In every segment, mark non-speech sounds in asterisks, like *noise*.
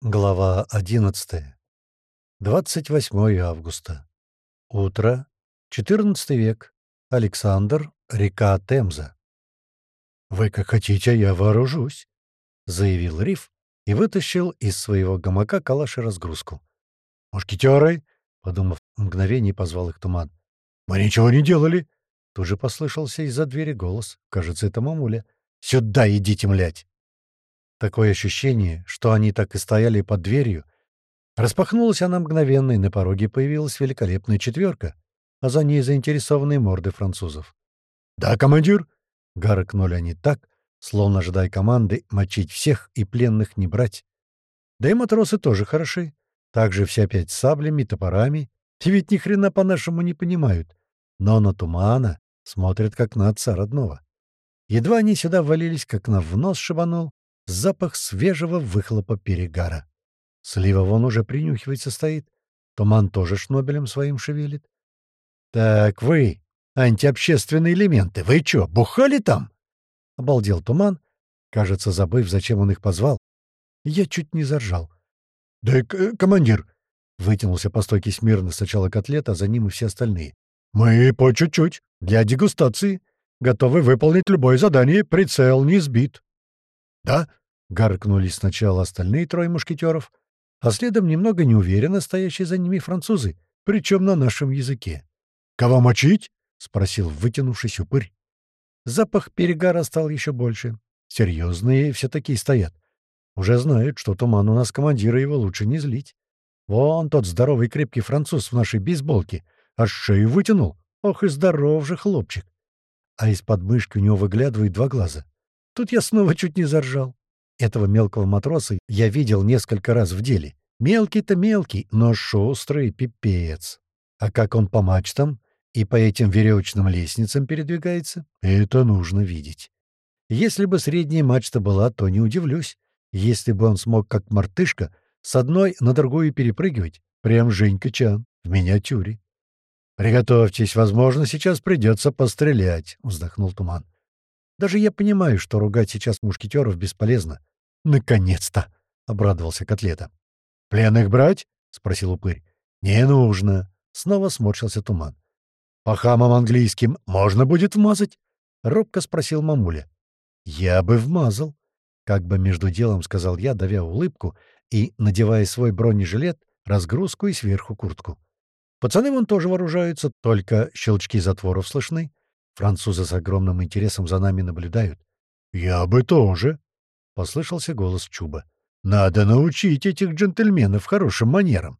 Глава 11. 28 августа. Утро. 14 век. Александр. Река Темза. «Вы как хотите, я вооружусь», — заявил Риф и вытащил из своего гамака калаш и разгрузку. «Мушкетеры!» — подумав мгновение, позвал их туман. «Мы ничего не делали!» Тут же послышался из-за двери голос. Кажется, это мамуля. «Сюда идите, млять!» Такое ощущение, что они так и стояли под дверью. Распахнулась она мгновенно, и на пороге появилась великолепная четверка, а за ней заинтересованные морды французов. «Да, командир!» — гаркнули они так, словно ожидая команды мочить всех и пленных не брать. Да и матросы тоже хороши. Также все опять с саблями, топорами. И ведь ни хрена по-нашему не понимают. Но на тумана смотрят, как на отца родного. Едва они сюда ввалились, как на в нос шибанул, запах свежего выхлопа перегара. Слива вон уже принюхивается стоит. Туман тоже шнобелем своим шевелит. — Так вы, антиобщественные элементы, вы чё, бухали там? — обалдел Туман, кажется, забыв, зачем он их позвал. Я чуть не заржал. — Да, командир! — вытянулся по стойке смирно сначала котлет, а за ним и все остальные. — Мы по чуть-чуть, для дегустации. Готовы выполнить любое задание, прицел не сбит. — Да, — гаркнули сначала остальные трое мушкетеров, а следом немного неуверенно стоящие за ними французы, причем на нашем языке. «Кого мочить?» — спросил вытянувшись упырь. Запах перегара стал еще больше. Серьезные все такие стоят. Уже знают, что туман у нас командира, его лучше не злить. Вон тот здоровый крепкий француз в нашей бейсболке. Аж шею вытянул. Ох и здоров же хлопчик. А из-под мышки у него выглядывают два глаза. Тут я снова чуть не заржал. Этого мелкого матроса я видел несколько раз в деле. Мелкий-то мелкий, но шустрый пипец. А как он по мачтам и по этим веревочным лестницам передвигается, это нужно видеть. Если бы средняя мачта была, то не удивлюсь. Если бы он смог, как мартышка, с одной на другую перепрыгивать, прям Женька Чан в миниатюре. «Приготовьтесь, возможно, сейчас придется пострелять», — вздохнул Туман. «Даже я понимаю, что ругать сейчас мушкетеров бесполезно. «Наконец-то!» — обрадовался Котлета. «Пленных брать?» — спросил упырь. «Не нужно!» — снова сморщился туман. «По хамам английским можно будет вмазать?» — робко спросил мамуля. «Я бы вмазал!» — как бы между делом сказал я, давя улыбку и надевая свой бронежилет, разгрузку и сверху куртку. Пацаны вон тоже вооружаются, только щелчки затворов слышны. Французы с огромным интересом за нами наблюдают. «Я бы тоже!» послышался голос Чуба. «Надо научить этих джентльменов хорошим манерам».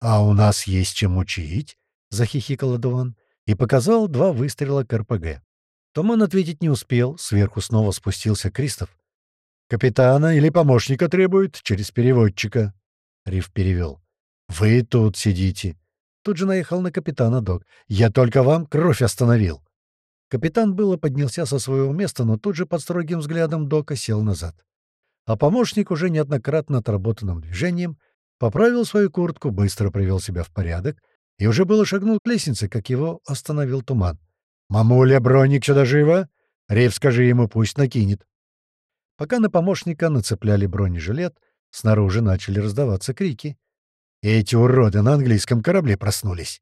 «А у нас есть чем учить», — захихикал Адуан и показал два выстрела к РПГ. Томан ответить не успел, сверху снова спустился Кристоф. «Капитана или помощника требует через переводчика», — Риф перевел. «Вы тут сидите». Тут же наехал на капитана Док. «Я только вам кровь остановил». Капитан было поднялся со своего места, но тут же под строгим взглядом Дока сел назад а помощник уже неоднократно отработанным движением поправил свою куртку, быстро привел себя в порядок и уже было шагнул к лестнице, как его остановил туман. «Мамуля, броник сюда живо? Рейв, скажи ему, пусть накинет». Пока на помощника нацепляли бронежилет, снаружи начали раздаваться крики. «Эти уроды на английском корабле проснулись!»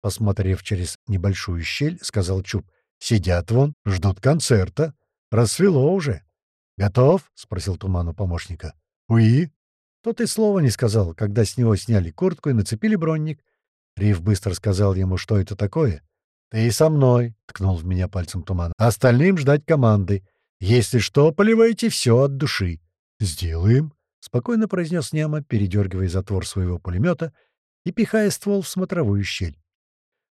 Посмотрев через небольшую щель, сказал Чуб. «Сидят вон, ждут концерта. Рассвело уже». «Готов?» — спросил Туман у помощника. «Уи?» Тот и слова не сказал, когда с него сняли куртку и нацепили бронник. Риф быстро сказал ему, что это такое. «Ты со мной», — ткнул в меня пальцем Туман. «Остальным ждать команды. Если что, поливайте все от души». «Сделаем», — спокойно произнес Няма, передергивая затвор своего пулемета и пихая ствол в смотровую щель.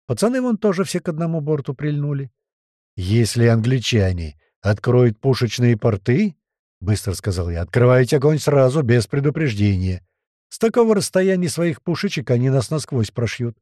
Пацаны вон тоже все к одному борту прильнули. «Если англичане откроют пушечные порты, — быстро сказал я, — открывайте огонь сразу, без предупреждения. С такого расстояния своих пушечек они нас насквозь прошьют.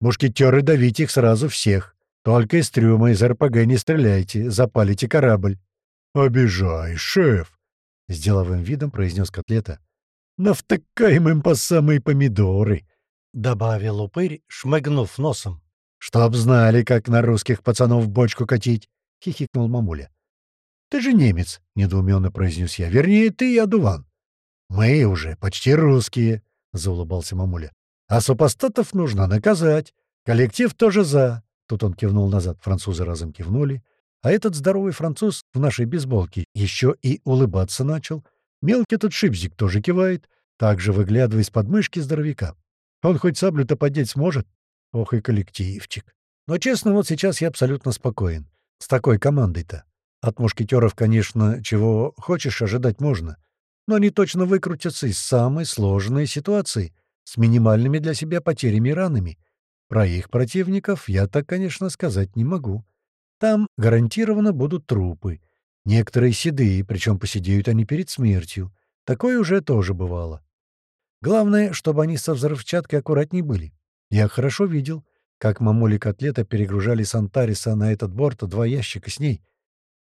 Мушкетеры давите их сразу всех. Только из трюма, из РПГ не стреляйте, запалите корабль. — Обижай, шеф! — с деловым видом произнес котлета. — Навтыкаем им по самые помидоры! — добавил упырь, шмыгнув носом. — Чтоб знали, как на русских пацанов бочку катить! — хихикнул мамуля. «Ты же немец», — недоуменно произнес я. «Вернее, ты и одуван». «Мы уже почти русские», — заулыбался мамуля. «А супостатов нужно наказать. Коллектив тоже за». Тут он кивнул назад, французы разом кивнули. А этот здоровый француз в нашей бейсболке еще и улыбаться начал. Мелкий тут шипзик тоже кивает, также выглядывая из подмышки здоровяка. Он хоть саблю-то подеть сможет? Ох и коллективчик. Но, честно, вот сейчас я абсолютно спокоен. С такой командой-то. От мушкетеров, конечно, чего хочешь ожидать можно. Но они точно выкрутятся из самой сложной ситуации, с минимальными для себя потерями и ранами. Про их противников я так, конечно, сказать не могу. Там гарантированно будут трупы. Некоторые седые, причем посидеют они перед смертью. Такое уже тоже бывало. Главное, чтобы они со взрывчаткой аккуратней были. Я хорошо видел, как мамули котлета перегружали с Антариса на этот борт два ящика с ней.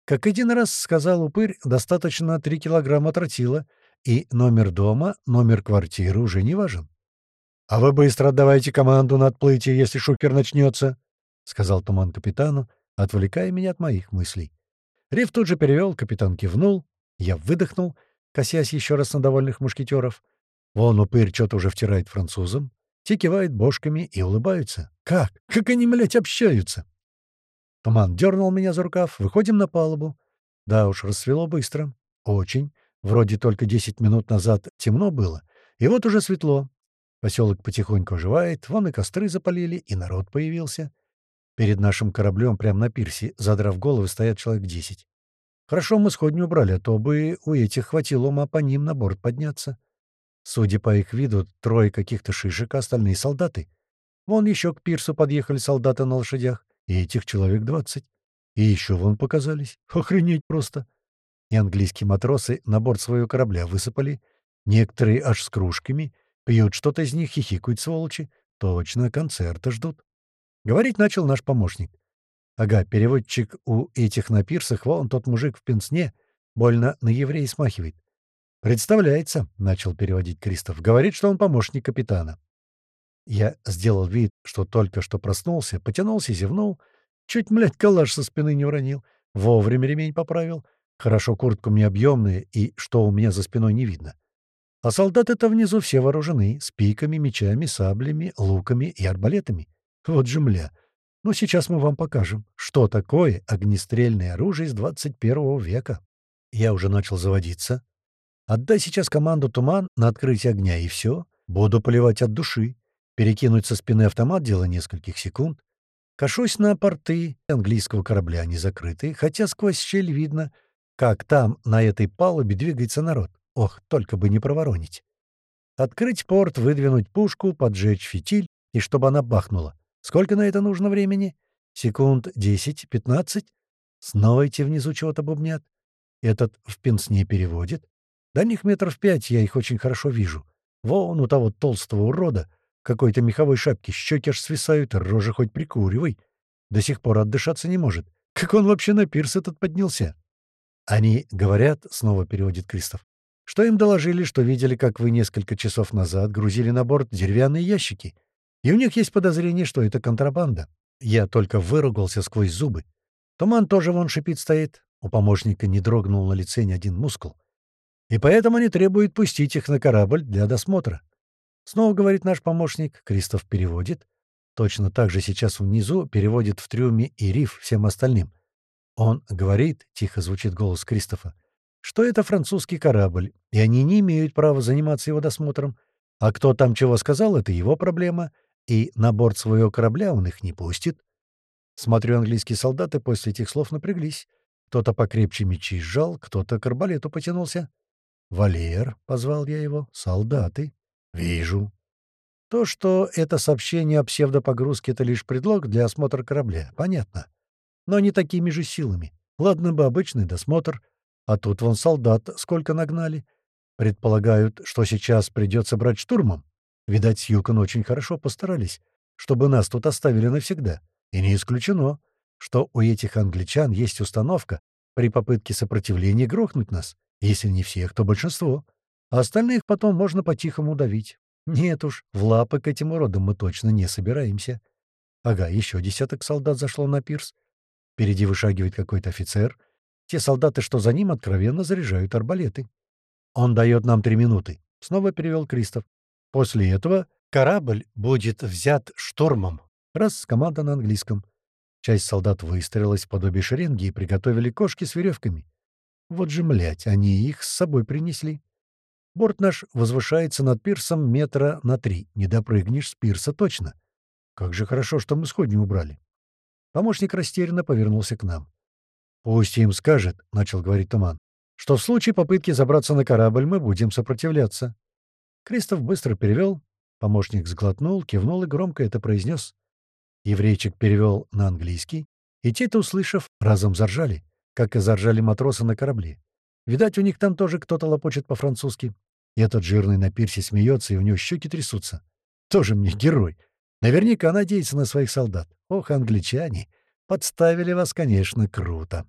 Как один раз сказал упырь, достаточно 3 килограмма тротила, и номер дома, номер квартиры уже не важен. «А вы быстро отдавайте команду на отплытие, если шукер начнется», — сказал Туман капитану, отвлекая меня от моих мыслей. Риф тут же перевел, капитан кивнул, я выдохнул, косясь еще раз на довольных мушкетеров. Вон упырь что-то уже втирает французам, те кивают бошками и улыбаются. Как? Как они, блядь, общаются? Туман дернул меня за рукав, выходим на палубу. Да уж, рассвело быстро. Очень. Вроде только десять минут назад темно было, и вот уже светло. Поселок потихоньку оживает, вон и костры запалили, и народ появился. Перед нашим кораблем прямо на пирсе, задрав головы, стоят человек десять. Хорошо мы сходню убрали, а то бы у этих хватило ума по ним на борт подняться. Судя по их виду, трое каких-то шишек, а остальные — солдаты. Вон еще к пирсу подъехали солдаты на лошадях, и этих человек двадцать. И еще вон показались. Охренеть просто. И английские матросы на борт своего корабля высыпали. Некоторые аж с кружками. Пьют что-то из них, хихикают сволочи. Точно, концерта ждут. Говорить начал наш помощник. Ага, переводчик у этих на пирсах, вон тот мужик в пенсне, больно на евреи смахивает. «Представляется», — начал переводить Кристоф, — «говорит, что он помощник капитана». Я сделал вид, что только что проснулся, потянулся, зевнул, чуть, млядь, калаш со спины не уронил, вовремя ремень поправил. Хорошо, куртка мне объемная, и что у меня за спиной не видно. А солдаты-то внизу все вооружены, с пиками, мечами, саблями, луками и арбалетами. Вот же мля. Ну, сейчас мы вам покажем, что такое огнестрельное оружие из 21 века. Я уже начал заводиться, Отдай сейчас команду «Туман» на открытие огня, и все. Буду поливать от души. Перекинуть со спины автомат — дело нескольких секунд. Кашусь на порты английского корабля, они закрыты, хотя сквозь щель видно, как там, на этой палубе, двигается народ. Ох, только бы не проворонить. Открыть порт, выдвинуть пушку, поджечь фитиль, и чтобы она бахнула. Сколько на это нужно времени? Секунд десять, пятнадцать? Снова эти внизу чего-то бубнят. Этот в пенсне переводит. До них метров пять, я их очень хорошо вижу. Вон у того толстого урода какой-то меховой шапки щеки аж свисают, рожа хоть прикуривай. До сих пор отдышаться не может. Как он вообще на пирс этот поднялся? Они говорят, — снова переводит Кристоф, — что им доложили, что видели, как вы несколько часов назад грузили на борт деревянные ящики. И у них есть подозрение, что это контрабанда. Я только выругался сквозь зубы. Туман тоже вон шипит стоит. У помощника не дрогнул на лице ни один мускул. И поэтому они требуют пустить их на корабль для досмотра. Снова говорит наш помощник, Кристоф переводит. Точно так же сейчас внизу переводит в трюме и риф всем остальным. Он говорит, тихо звучит голос Кристофа, что это французский корабль, и они не имеют права заниматься его досмотром. А кто там чего сказал, это его проблема, и на борт своего корабля он их не пустит. Смотрю, английские солдаты после этих слов напряглись. Кто-то покрепче мечи сжал, кто-то к арбалету потянулся. «Валер», — позвал я его, — «солдаты». «Вижу». То, что это сообщение о псевдопогрузке — это лишь предлог для осмотра корабля, понятно. Но не такими же силами. Ладно бы обычный досмотр, а тут вон солдат сколько нагнали. Предполагают, что сейчас придется брать штурмом. Видать, с Юкон очень хорошо постарались, чтобы нас тут оставили навсегда. И не исключено, что у этих англичан есть установка при попытке сопротивления грохнуть нас. Если не всех, то большинство. А остальных потом можно по-тихому давить. Нет уж, в лапы к этим уродам мы точно не собираемся. Ага, еще десяток солдат зашло на пирс. Впереди вышагивает какой-то офицер. Те солдаты, что за ним, откровенно заряжают арбалеты. Он дает нам три минуты», — снова перевел Кристоф. «После этого корабль будет взят штормом». Раз команда на английском. Часть солдат выстроилась в подобие шеренги и приготовили кошки с веревками. Вот же, млять, они их с собой принесли. Борт наш возвышается над пирсом метра на три. Не допрыгнешь с пирса точно. Как же хорошо, что мы сходни убрали. Помощник растерянно повернулся к нам. «Пусть им скажет», — начал говорить Туман, «что в случае попытки забраться на корабль мы будем сопротивляться». Кристоф быстро перевел. Помощник сглотнул, кивнул и громко это произнес. Еврейчик перевел на английский, и те-то, услышав, разом заржали, как и заржали матросы на корабле. Видать, у них там тоже кто-то лопочет по-французски. И этот жирный на пирсе смеется, и у него щеки трясутся. Тоже мне герой. Наверняка надеется на своих солдат. Ох, англичане! Подставили вас, конечно, круто.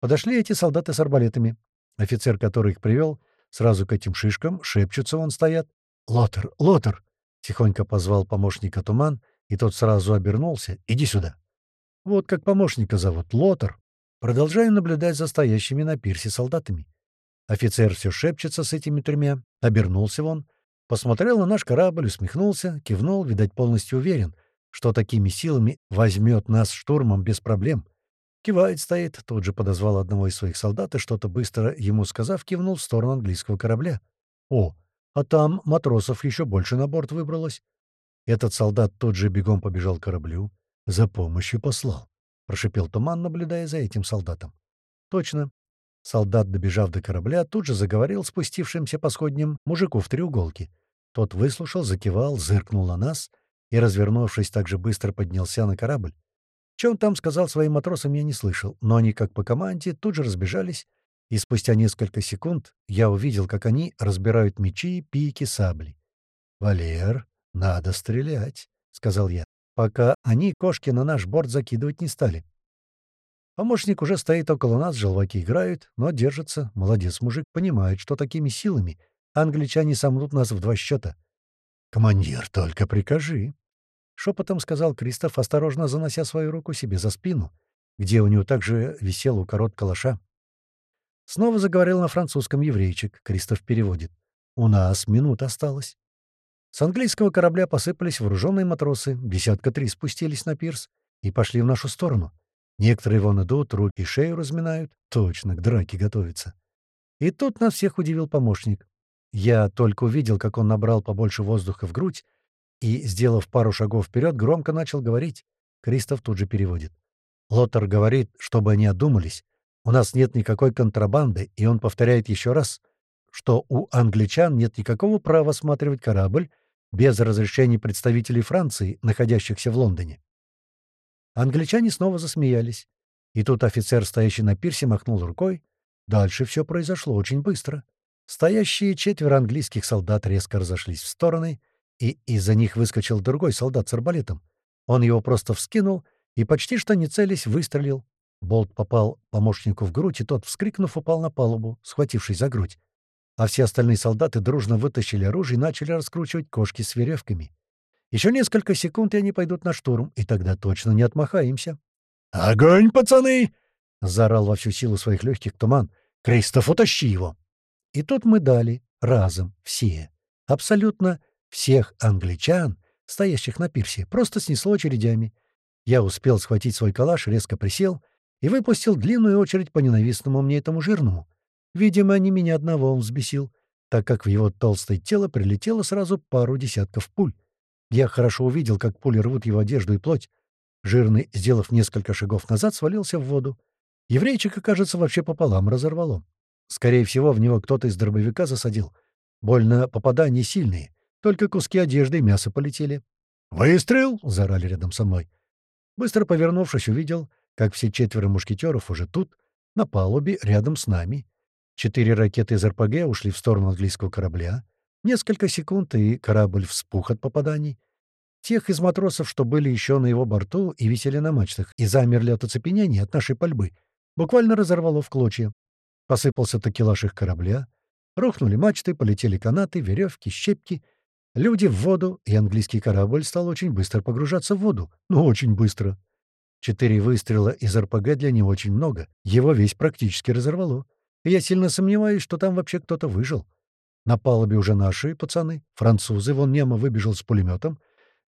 Подошли эти солдаты с арбалетами. Офицер, который их привел, сразу к этим шишкам, шепчутся вон стоят. «Лотер! Лотер!» — тихонько позвал помощника Туман, и тот сразу обернулся. «Иди сюда!» Вот как помощника зовут Лотер. Продолжаю наблюдать за стоящими на пирсе солдатами. Офицер все шепчется с этими тремя. Обернулся вон. Посмотрел на наш корабль, усмехнулся, кивнул, видать, полностью уверен, что такими силами возьмет нас штурмом без проблем. Кивает стоит, тут же подозвал одного из своих солдат и что-то быстро ему сказав, кивнул в сторону английского корабля. О, а там матросов еще больше на борт выбралось. Этот солдат тут же бегом побежал к кораблю. За помощью послал. Прошипел туман, наблюдая за этим солдатом. Точно. Солдат, добежав до корабля, тут же заговорил спустившимся по сходням мужику в треуголке. Тот выслушал, закивал, зыркнул на нас и, развернувшись, так же быстро поднялся на корабль. Чем там сказал своим матросам, я не слышал, но они, как по команде, тут же разбежались, и спустя несколько секунд я увидел, как они разбирают мечи, пики, сабли. «Валер, надо стрелять», — сказал я, пока они кошки на наш борт закидывать не стали. Помощник уже стоит около нас, желваки играют, но держится. Молодец мужик, понимает, что такими силами англичане сомнут нас в два счета. «Командир, только прикажи», — шепотом сказал Кристоф, осторожно занося свою руку себе за спину, где у него также висел у корот калаша. Снова заговорил на французском еврейчик, Кристоф переводит. «У нас минут осталось». С английского корабля посыпались вооруженные матросы, десятка три спустились на пирс и пошли в нашу сторону. Некоторые вон идут, руки и шею разминают. Точно, к драке готовятся. И тут нас всех удивил помощник. Я только увидел, как он набрал побольше воздуха в грудь и, сделав пару шагов вперед, громко начал говорить. Кристоф тут же переводит. Лотер говорит, чтобы они одумались. У нас нет никакой контрабанды, и он повторяет еще раз, что у англичан нет никакого права осматривать корабль без разрешения представителей Франции, находящихся в Лондоне. Англичане снова засмеялись. И тут офицер, стоящий на пирсе, махнул рукой. Дальше все произошло очень быстро. Стоящие четверо английских солдат резко разошлись в стороны, и из-за них выскочил другой солдат с арбалетом. Он его просто вскинул и, почти что не целясь, выстрелил. Болт попал помощнику в грудь, и тот, вскрикнув, упал на палубу, схватившись за грудь а все остальные солдаты дружно вытащили оружие и начали раскручивать кошки с веревками. Еще несколько секунд, и они пойдут на штурм, и тогда точно не отмахаемся. «Огонь, пацаны!» — заорал во всю силу своих легких туман. «Кристоф, утащи его!» И тут мы дали разом все, абсолютно всех англичан, стоящих на пирсе, просто снесло очередями. Я успел схватить свой калаш, резко присел и выпустил длинную очередь по ненавистному мне этому жирному. Видимо, не меня одного он взбесил, так как в его толстое тело прилетело сразу пару десятков пуль. Я хорошо увидел, как пули рвут его одежду и плоть. Жирный, сделав несколько шагов назад, свалился в воду. Еврейчика, кажется, вообще пополам разорвало. Скорее всего, в него кто-то из дробовика засадил. Больно попадания сильные. Только куски одежды и мяса полетели. «Выстрел!» — заорали рядом со мной. Быстро повернувшись, увидел, как все четверо мушкетеров уже тут, на палубе, рядом с нами. Четыре ракеты из РПГ ушли в сторону английского корабля. Несколько секунд, и корабль вспух от попаданий. Тех из матросов, что были еще на его борту и висели на мачтах, и замерли от оцепенения от нашей пальбы, буквально разорвало в клочья. Посыпался такелаж их корабля. Рухнули мачты, полетели канаты, веревки, щепки. Люди в воду, и английский корабль стал очень быстро погружаться в воду. Ну, очень быстро. Четыре выстрела из РПГ для него очень много. Его весь практически разорвало. Я сильно сомневаюсь, что там вообще кто-то выжил. На палубе уже наши пацаны, французы, вон Немо выбежал с пулеметом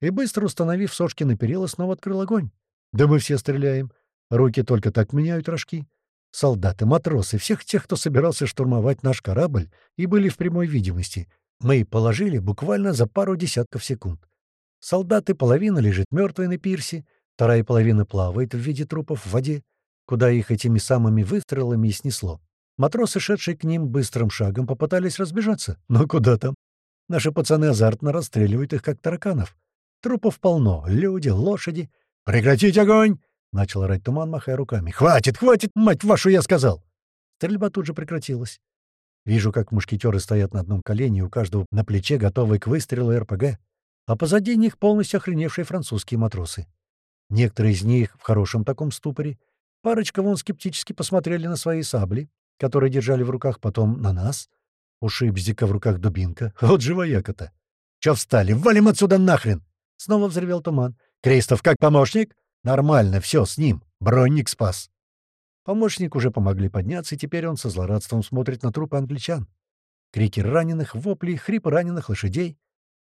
и, быстро установив сошки на перила, снова открыл огонь. Да мы все стреляем. Руки только так меняют рожки. Солдаты, матросы, всех тех, кто собирался штурмовать наш корабль и были в прямой видимости, мы положили буквально за пару десятков секунд. Солдаты, половина лежит мертвой на пирсе, вторая половина плавает в виде трупов в воде, куда их этими самыми выстрелами и снесло. Матросы, шедшие к ним быстрым шагом, попытались разбежаться. Но куда там? Наши пацаны азартно расстреливают их, как тараканов. Трупов полно. Люди, лошади. «Прекратить огонь!» — начал орать туман, махая руками. «Хватит, хватит, мать вашу, я сказал!» Стрельба тут же прекратилась. Вижу, как мушкетеры стоят на одном колене, у каждого на плече готовые к выстрелу РПГ, а позади них полностью охреневшие французские матросы. Некоторые из них в хорошем таком ступоре. Парочка вон скептически посмотрели на свои сабли, которые держали в руках, потом на нас. У Шипздика в руках дубинка. *laughs* Вот же вояка-то. «Чё встали? Валим отсюда нахрен!» Снова взревел туман. «Кристоф, как помощник?» «Нормально, все, с ним. Бронник спас». Помощник уже помогли подняться, и теперь он со злорадством смотрит на трупы англичан. Крики раненых, вопли, хрипы раненых лошадей.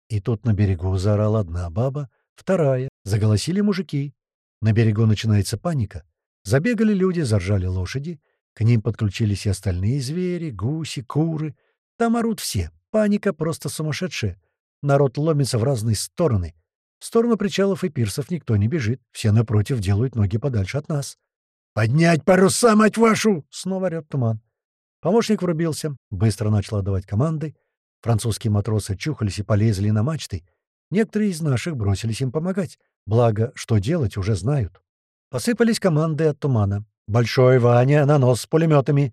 И тут на берегу заорала одна баба, вторая, заголосили мужики. На берегу начинается паника. Забегали люди, заржали лошади. К ним подключились и остальные звери, гуси, куры. Там орут все. Паника просто сумасшедшая. Народ ломится в разные стороны. В сторону причалов и пирсов никто не бежит. Все, напротив, делают ноги подальше от нас. «Поднять паруса, мать вашу!» — снова орёт туман. Помощник врубился, быстро начал отдавать команды. Французские матросы чухались и полезли на мачты. Некоторые из наших бросились им помогать. Благо, что делать, уже знают. Посыпались команды от тумана. «Большой Ваня, на нос с пулеметами.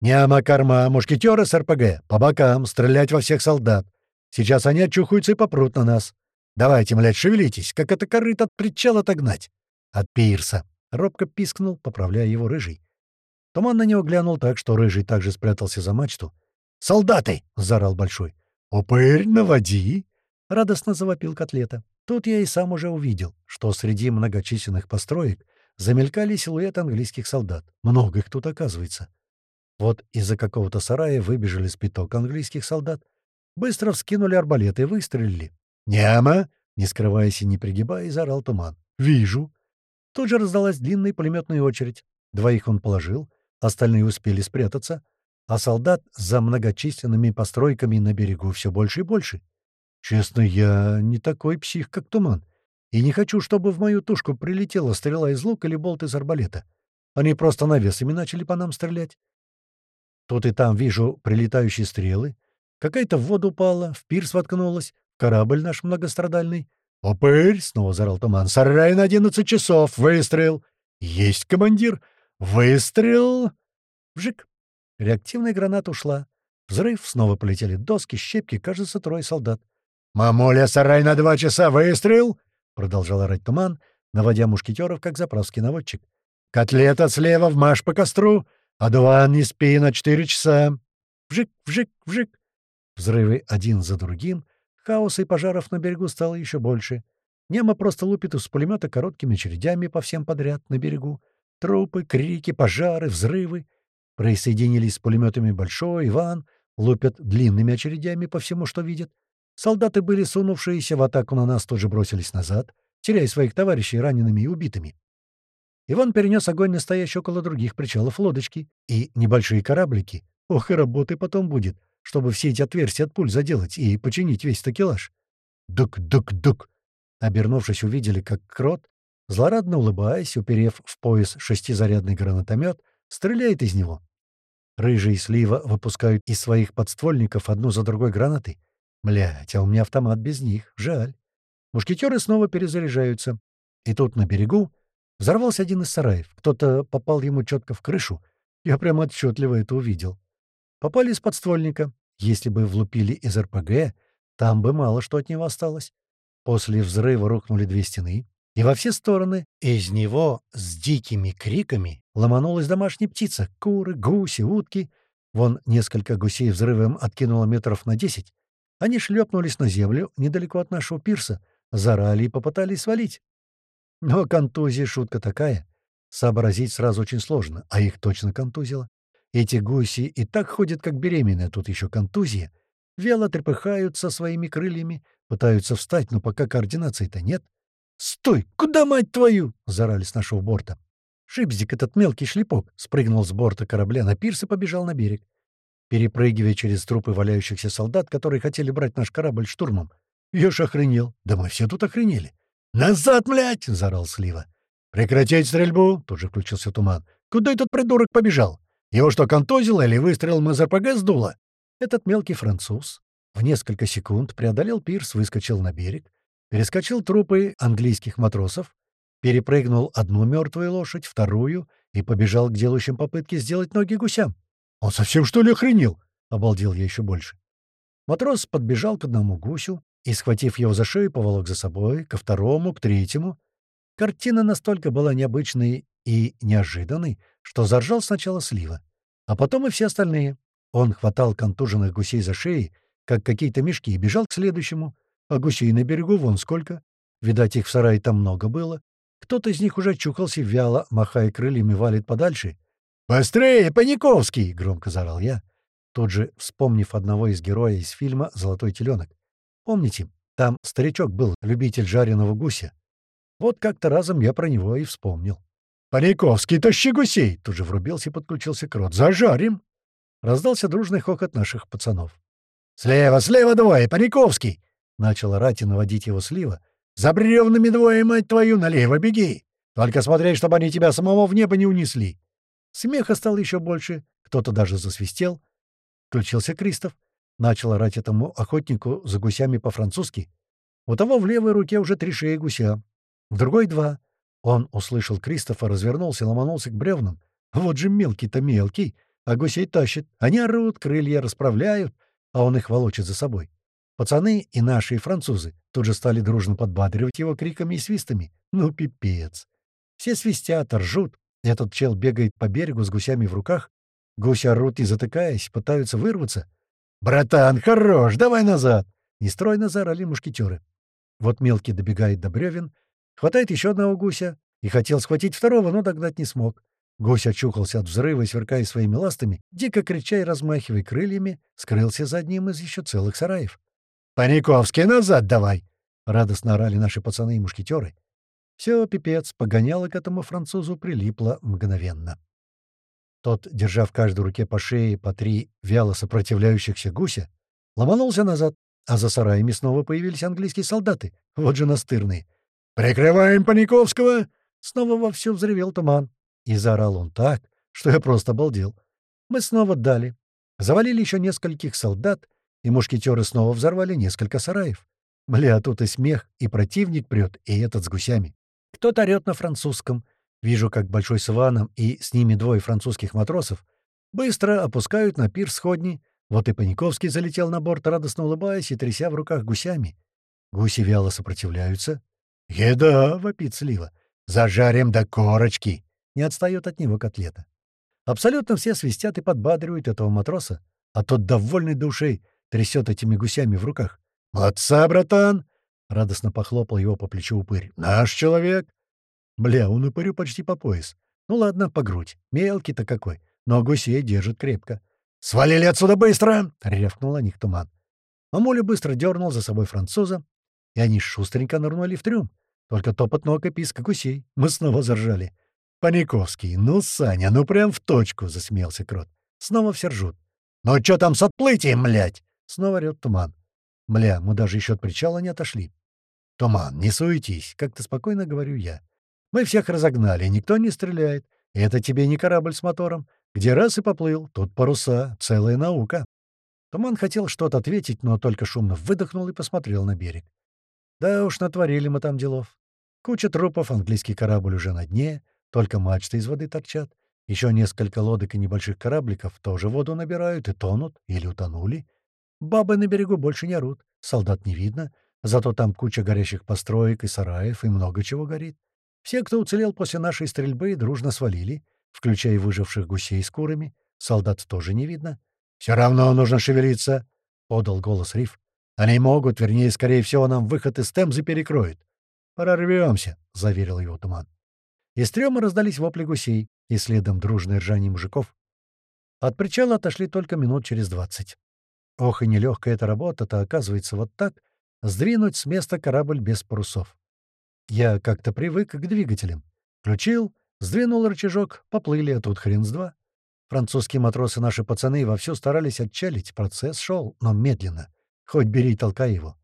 Няма, корма, мушкетеры с РПГ. По бокам, стрелять во всех солдат. Сейчас они отчухаются и попрут на нас. Давайте, млядь, шевелитесь, как это корыт от причала отогнать. От пирса. Робко пискнул, поправляя его рыжий. Туман на него глянул так, что рыжий также спрятался за мачту. «Солдаты!» — заорал Большой. «Упырь, наводи!» — радостно завопил котлета. Тут я и сам уже увидел, что среди многочисленных построек замелькали силуэты английских солдат. Много их тут оказывается. Вот из-за какого-то сарая выбежали спиток английских солдат, быстро вскинули арбалеты и выстрелили. «Няма!» — не скрываясь и не пригибаясь, заорал туман. «Вижу!» Тут же раздалась длинная пулеметная очередь. Двоих он положил, остальные успели спрятаться, а солдат за многочисленными постройками на берегу все больше и больше. Честно, я не такой псих, как Туман, и не хочу, чтобы в мою тушку прилетела стрела из лука или болт из арбалета. Они просто навесами начали по нам стрелять. Тут и там вижу прилетающие стрелы. Какая-то в воду упала, в пирс воткнулась, корабль наш многострадальный. «Упырь!» — снова зарал туман. «Сарай на одиннадцать часов! Выстрел!» «Есть, командир! Выстрел!» Вжик! Реактивная граната ушла. Взрыв, снова полетели доски, щепки, кажется, трое солдат. «Мамуля, сарай на два часа! Выстрел!» — продолжал орать туман, наводя мушкетеров, как заправский наводчик. «Котлета слева, вмажь по костру! Адуан, не спи на четыре часа!» Вжик, вжик, вжик! Взрывы один за другим — Хаоса и пожаров на берегу стало еще больше. Немо просто лупит из пулемета короткими очередями по всем подряд на берегу. Трупы, крики, пожары, взрывы. Присоединились с пулеметами Большой, Иван, лупят длинными очередями по всему, что видят. Солдаты были сунувшиеся в атаку на нас, тоже бросились назад, теряя своих товарищей ранеными и убитыми. Иван перенес огонь настоящий около других причалов лодочки и небольшие кораблики. Ох, и работы потом будет чтобы все эти отверстия от пуль заделать и починить весь такелаж. Дук-дук-дук. Обернувшись, увидели, как крот, злорадно улыбаясь, уперев в пояс шестизарядный гранатомет, стреляет из него. Рыжий и слива выпускают из своих подствольников одну за другой гранаты. Блядь, а у меня автомат без них. Жаль. Мушкетеры снова перезаряжаются. И тут на берегу взорвался один из сараев. Кто-то попал ему четко в крышу. Я прямо отчетливо это увидел. Попали из подствольника. Если бы влупили из РПГ, там бы мало что от него осталось. После взрыва рухнули две стены, и во все стороны из него с дикими криками ломанулась домашняя птица — куры, гуси, утки. Вон несколько гусей взрывом откинуло метров на десять. Они шлепнулись на землю недалеко от нашего пирса, зарали и попытались свалить. Но контузия — шутка такая. Сообразить сразу очень сложно, а их точно контузило. Эти гуси и так ходят, как беременные, тут еще контузия. Вяло трепыхаются своими крыльями, пытаются встать, но пока координации-то нет. «Стой! Куда, мать твою?» — заорали с нашего борта. Шипздик, этот мелкий шлепок, спрыгнул с борта корабля на пирс и побежал на берег. Перепрыгивая через трупы валяющихся солдат, которые хотели брать наш корабль штурмом. Я ж охренел. Да мы все тут охренели. «Назад, блядь!» — заорал Слива. «Прекратить стрельбу!» — тут же включился туман. «Куда этот придурок побежал? Его что, контузило или выстрелом из РПГ сдуло?» Этот мелкий француз в несколько секунд преодолел пирс, выскочил на берег, перескочил трупы английских матросов, перепрыгнул одну мертвую лошадь, вторую и побежал к делающим попытки сделать ноги гусям. «Он совсем, что ли, охренел?» — обалдел я еще больше. Матрос подбежал к одному гусю и, схватив его за шею, поволок за собой, ко второму, к третьему. Картина настолько была необычной и неожиданной, что заржал сначала слива, а потом и все остальные. Он хватал контуженных гусей за шеи, как какие-то мешки, и бежал к следующему. А гусей на берегу вон сколько. Видать, их в сарае там много было. Кто-то из них уже чухался вяло, махая крыльями, валит подальше. «Быстрее, Паниковский!» — громко заорал я, тут же вспомнив одного из героев из фильма «Золотой теленок». Помните, там старичок был, любитель жареного гуся. Вот как-то разом я про него и вспомнил. «Паниковский, тащи гусей!» — тут же врубился и подключился крот. «Зажарим!» Раздался дружный хохот наших пацанов. «Слева, слева двое! Паниковский!» — начал орать и наводить его слива. «За бревнами двое, мать твою, налево беги! Только смотри, чтобы они тебя самого в небо не унесли!» Смеха стало еще больше, кто-то даже засвистел. Включился Кристоф, начал орать этому охотнику за гусями по-французски. У того в левой руке уже три шеи гуся, в другой — два. Он услышал Кристофа, развернулся, ломанулся к бревнам. Вот же мелкий-то мелкий, а гусей тащит. Они орут, крылья расправляют, а он их волочит за собой. Пацаны и наши, и французы тут же стали дружно подбадривать его криками и свистами. Ну, пипец. Все свистят, ржут, этот чел бегает по берегу с гусями в руках. Гуси орут и, затыкаясь, пытаются вырваться. «Братан, хорош! Давай назад!» Нестройно заорали мушкетеры. Вот мелкий добегает до бревен, хватает еще одного гуся и хотел схватить второго, но догнать не смог. Гусь очухался от взрыва и, сверкая своими ластами, дико крича и размахивая крыльями, скрылся за одним из еще целых сараев. «Паниковский, назад давай!» — радостно орали наши пацаны и мушкетеры. Все, пипец, погоняло к этому французу прилипло мгновенно. Тот, держа в каждой руке по шее по три вяло сопротивляющихся гуся, ломанулся назад, а за сараями снова появились английские солдаты, вот же настырные. «Прикрываем Паниковского!» Снова вовсю взревел туман. И заорал он так, что я просто обалдел. Мы снова дали. Завалили еще нескольких солдат, и мушкетеры снова взорвали несколько сараев. Бля, тут и смех, и противник прет, и этот с гусями. Кто-то орёт на французском. Вижу, как Большой с Иваном и с ними двое французских матросов быстро опускают на пир сходни. Вот и Паниковский залетел на борт, радостно улыбаясь и тряся в руках гусями. Гуси вяло сопротивляются. «Еда!» — вопит слива. «Зажарим до корочки!» Не отстает от него котлета. Абсолютно все свистят и подбадривают этого матроса, а тот, довольный душей, трясет этими гусями в руках. «Молодца, братан!» — радостно похлопал его по плечу упырь. «Наш человек!» Бля, он упырю почти по пояс. Ну ладно, по грудь. Мелкий-то какой. Но гусей держит крепко. «Свалили отсюда быстро!» — рявкнул на них туман. Мамуля быстро дернул за собой француза, и они шустренько нырнули в трюм. Только топот ног и писка гусей. Мы снова заржали. «Паниковский, ну, Саня, ну прям в точку!» — засмеялся Крот. Снова все ржут. «Ну чё там с отплытием, млять?» Снова рёт туман. Мля, мы даже еще от причала не отошли. «Туман, не суетись», — как-то спокойно говорю я. «Мы всех разогнали, никто не стреляет. Это тебе не корабль с мотором. Где раз и поплыл, тут паруса, целая наука». Туман хотел что-то ответить, но только шумно выдохнул и посмотрел на берег. Да уж, натворили мы там делов. Куча трупов, английский корабль уже на дне, только мачты из воды торчат. Еще несколько лодок и небольших корабликов тоже воду набирают и тонут или утонули. Бабы на берегу больше не орут, солдат не видно, зато там куча горящих построек и сараев, и много чего горит. Все, кто уцелел после нашей стрельбы, дружно свалили, включая выживших гусей с курами. Солдат тоже не видно. «Все равно нужно шевелиться», — подал голос Риф. «Они могут, вернее, скорее всего, нам выход из темзы перекроют». «Прорвемся», — заверил его туман. Из трема раздались вопли гусей, и следом дружное ржание мужиков. От причала отошли только минут через двадцать. Ох, и нелегкая эта работа-то, оказывается, вот так — сдвинуть с места корабль без парусов. Я как-то привык к двигателям. Включил, сдвинул рычажок, поплыли, а тут хрен с два. Французские матросы, наши пацаны, вовсю старались отчалить. Процесс шел, но медленно. Хоть бери и толкай его.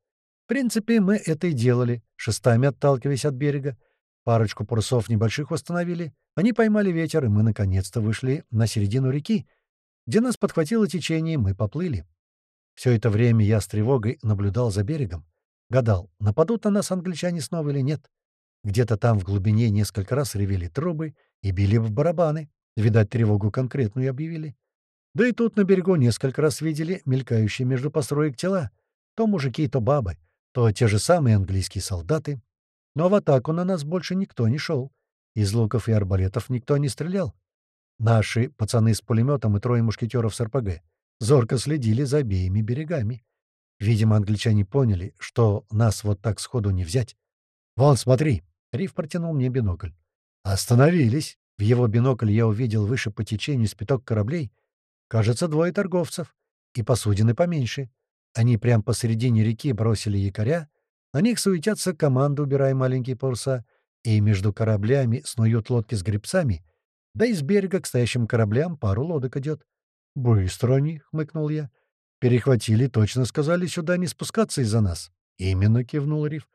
В принципе, мы это и делали, шестами отталкиваясь от берега. Парочку парусов небольших восстановили. Они поймали ветер, и мы наконец-то вышли на середину реки, где нас подхватило течение, мы поплыли. Все это время я с тревогой наблюдал за берегом. Гадал, нападут на нас англичане снова или нет. Где-то там в глубине несколько раз ревели трубы и били в барабаны. Видать, тревогу конкретную объявили. Да и тут на берегу несколько раз видели мелькающие между построек тела. То мужики, то бабы, то те же самые английские солдаты. Но в атаку на нас больше никто не шел. Из луков и арбалетов никто не стрелял. Наши пацаны с пулеметом и трое мушкетеров с РПГ зорко следили за обеими берегами. Видимо, англичане поняли, что нас вот так сходу не взять. «Вон, смотри!» — Риф протянул мне бинокль. «Остановились!» В его бинокль я увидел выше по течению спиток кораблей. Кажется, двое торговцев. И посудины поменьше. Они прямо посередине реки бросили якоря. На них суетятся команды, убирая маленькие паруса. И между кораблями снуют лодки с гребцами. Да и с берега к стоящим кораблям пару лодок идет. «Быстро они», — хмыкнул я. «Перехватили, точно сказали сюда не спускаться из-за нас». «Именно», — кивнул Риф.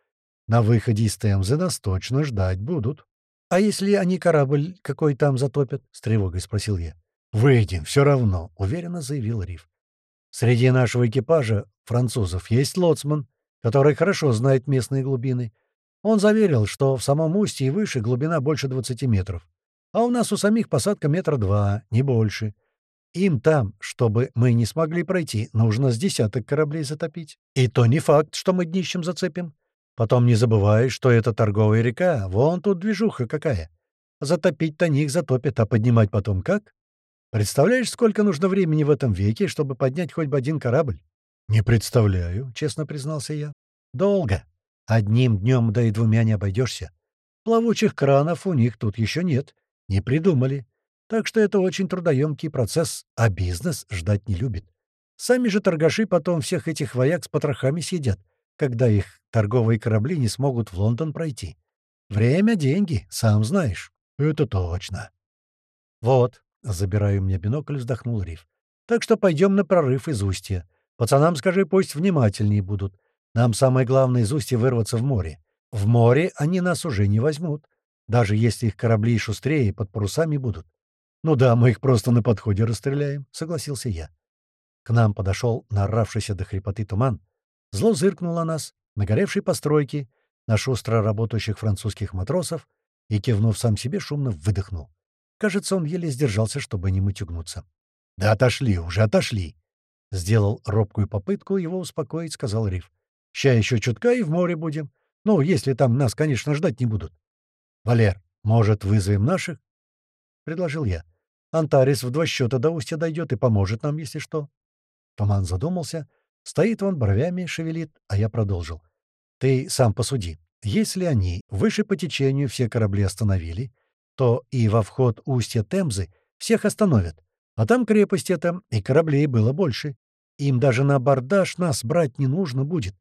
«На выходе из Темзы нас точно ждать будут». «А если они корабль какой там затопят?» — с тревогой спросил я. «Выйдем, все равно», — уверенно заявил Риф. «Среди нашего экипажа французов есть лоцман, который хорошо знает местные глубины. Он заверил, что в самом устье и выше глубина больше 20 метров. А у нас у самих посадка метра два, не больше. Им там, чтобы мы не смогли пройти, нужно с десяток кораблей затопить. И то не факт, что мы днищем зацепим. Потом не забывай, что это торговая река, вон тут движуха какая. Затопить-то них затопят, а поднимать потом как? Представляешь, сколько нужно времени в этом веке, чтобы поднять хоть бы один корабль? Не представляю, честно признался я. Долго. Одним днем да и двумя не обойдешься. Плавучих кранов у них тут еще нет. Не придумали. Так что это очень трудоемкий процесс, а бизнес ждать не любит. Сами же торгаши потом всех этих вояк с потрохами съедят, когда их торговые корабли не смогут в Лондон пройти. Время — деньги, сам знаешь. Это точно. Вот, забираю мне бинокль, вздохнул Риф. Так что пойдем на прорыв из устья. Пацанам скажи, пусть внимательнее будут. Нам самое главное из устья вырваться в море. В море они нас уже не возьмут, даже если их корабли шустрее под парусами будут. Ну да, мы их просто на подходе расстреляем, согласился я. К нам подошел наоравшийся до хрипоты туман, Зло зыркнуло нас, на горевшей постройке, на шустро работающих французских матросов и, кивнув сам себе, шумно выдохнул. Кажется, он еле сдержался, чтобы не мытюгнуться. «Да отошли уже, отошли!» Сделал робкую попытку его успокоить, сказал Риф. «Ща еще чутка и в море будем. Ну, если там нас, конечно, ждать не будут». «Валер, может, вызовем наших?» — предложил я. «Антарис в два счета до устья дойдет и поможет нам, если что». Туман задумался, Стоит он, бровями шевелит, а я продолжил. Ты сам посуди. Если они выше по течению все корабли остановили, то и во вход устья Темзы всех остановят. А там крепость эта, и кораблей было больше. Им даже на абордаж нас брать не нужно будет.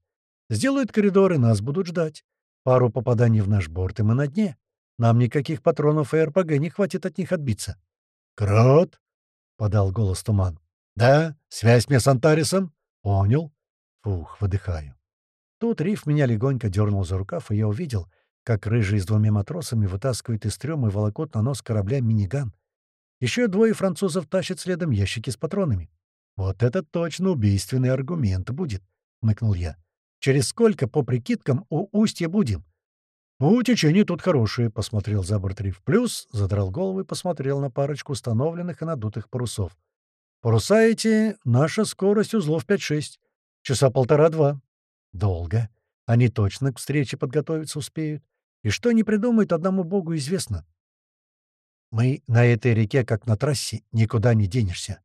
Сделают коридоры, нас будут ждать. Пару попаданий в наш борт, и мы на дне. Нам никаких патронов и РПГ не хватит от них отбиться. — Крот? — подал голос Туман. — Да, связь мне с Антарисом? «Понял». Фух, выдыхаю. Тут Риф меня легонько дернул за рукав, и я увидел, как рыжий с двумя матросами вытаскивает из трёмы и волокот на нос корабля миниган. Еще двое французов тащат следом ящики с патронами. «Вот это точно убийственный аргумент будет», — мыкнул я. «Через сколько, по прикидкам, у устья будем?» «Ну, течение тут хорошее», — посмотрел за борт Риф. Плюс задрал голову и посмотрел на парочку установленных и надутых парусов. Паруса эти — наша скорость узлов 5-6. Часа полтора-два. Долго. Они точно к встрече подготовиться успеют. И что они придумают, одному богу известно. Мы на этой реке, как на трассе, никуда не денешься.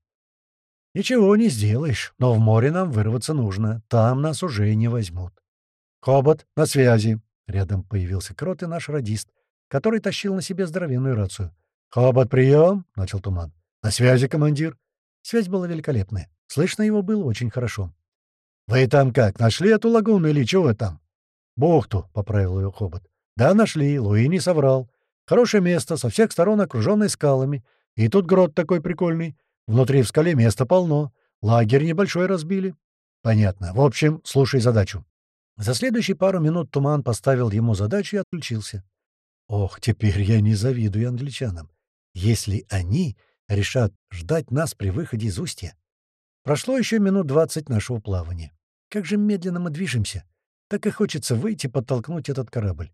Ничего не сделаешь, но в море нам вырваться нужно. Там нас уже не возьмут. Хобот, на связи. Рядом появился крот и наш радист, который тащил на себе здоровенную рацию. «Хобот, прием!» — начал Туман. «На связи, командир!» Связь была великолепная. Слышно его было очень хорошо. «Вы там как, нашли эту лагуну или чего там?» «Бухту», — поправил ее Хобот. «Да, нашли, Луи не соврал. Хорошее место, со всех сторон окруженное скалами. И тут грот такой прикольный. Внутри в скале места полно. Лагерь небольшой разбили». «Понятно. В общем, слушай задачу». За следующие пару минут Туман поставил ему задачу и отключился. Ох, теперь я не завидую англичанам. Если они решат ждать нас при выходе из устья. Прошло еще минут двадцать нашего плавания. Как же медленно мы движемся. Так и хочется выйти, подтолкнуть этот корабль.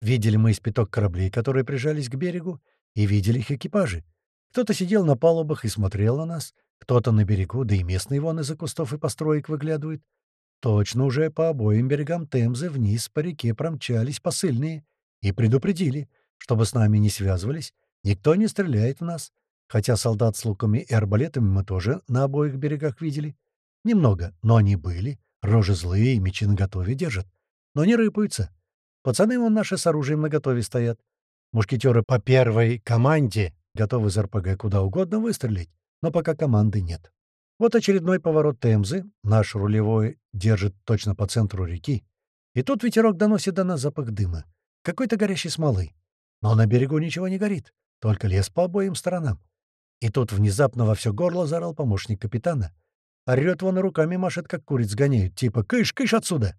Видели мы из пяток кораблей, которые прижались к берегу, и видели их экипажи. Кто-то сидел на палубах и смотрел на нас, кто-то на берегу, да и местные вон из-за кустов и построек выглядывают. Точно уже по обоим берегам Темзы вниз по реке промчались посыльные и предупредили, чтобы с нами не связывались, никто не стреляет в нас, хотя солдат с луками и арбалетами мы тоже на обоих берегах видели. Немного, но они были, рожи злые мечи наготове держат, но не рыпаются. Пацаны вон наши с оружием наготове стоят. Мушкетеры по первой команде готовы из РПГ куда угодно выстрелить, но пока команды нет. Вот очередной поворот Темзы, наш рулевой держит точно по центру реки, и тут ветерок доносит до нас запах дыма какой-то горящей смолы. Но на берегу ничего не горит, только лес по обоим сторонам. И тут внезапно во все горло заорал помощник капитана. Орёт вон и руками машет, как куриц гоняют, типа «Кыш, кыш отсюда!»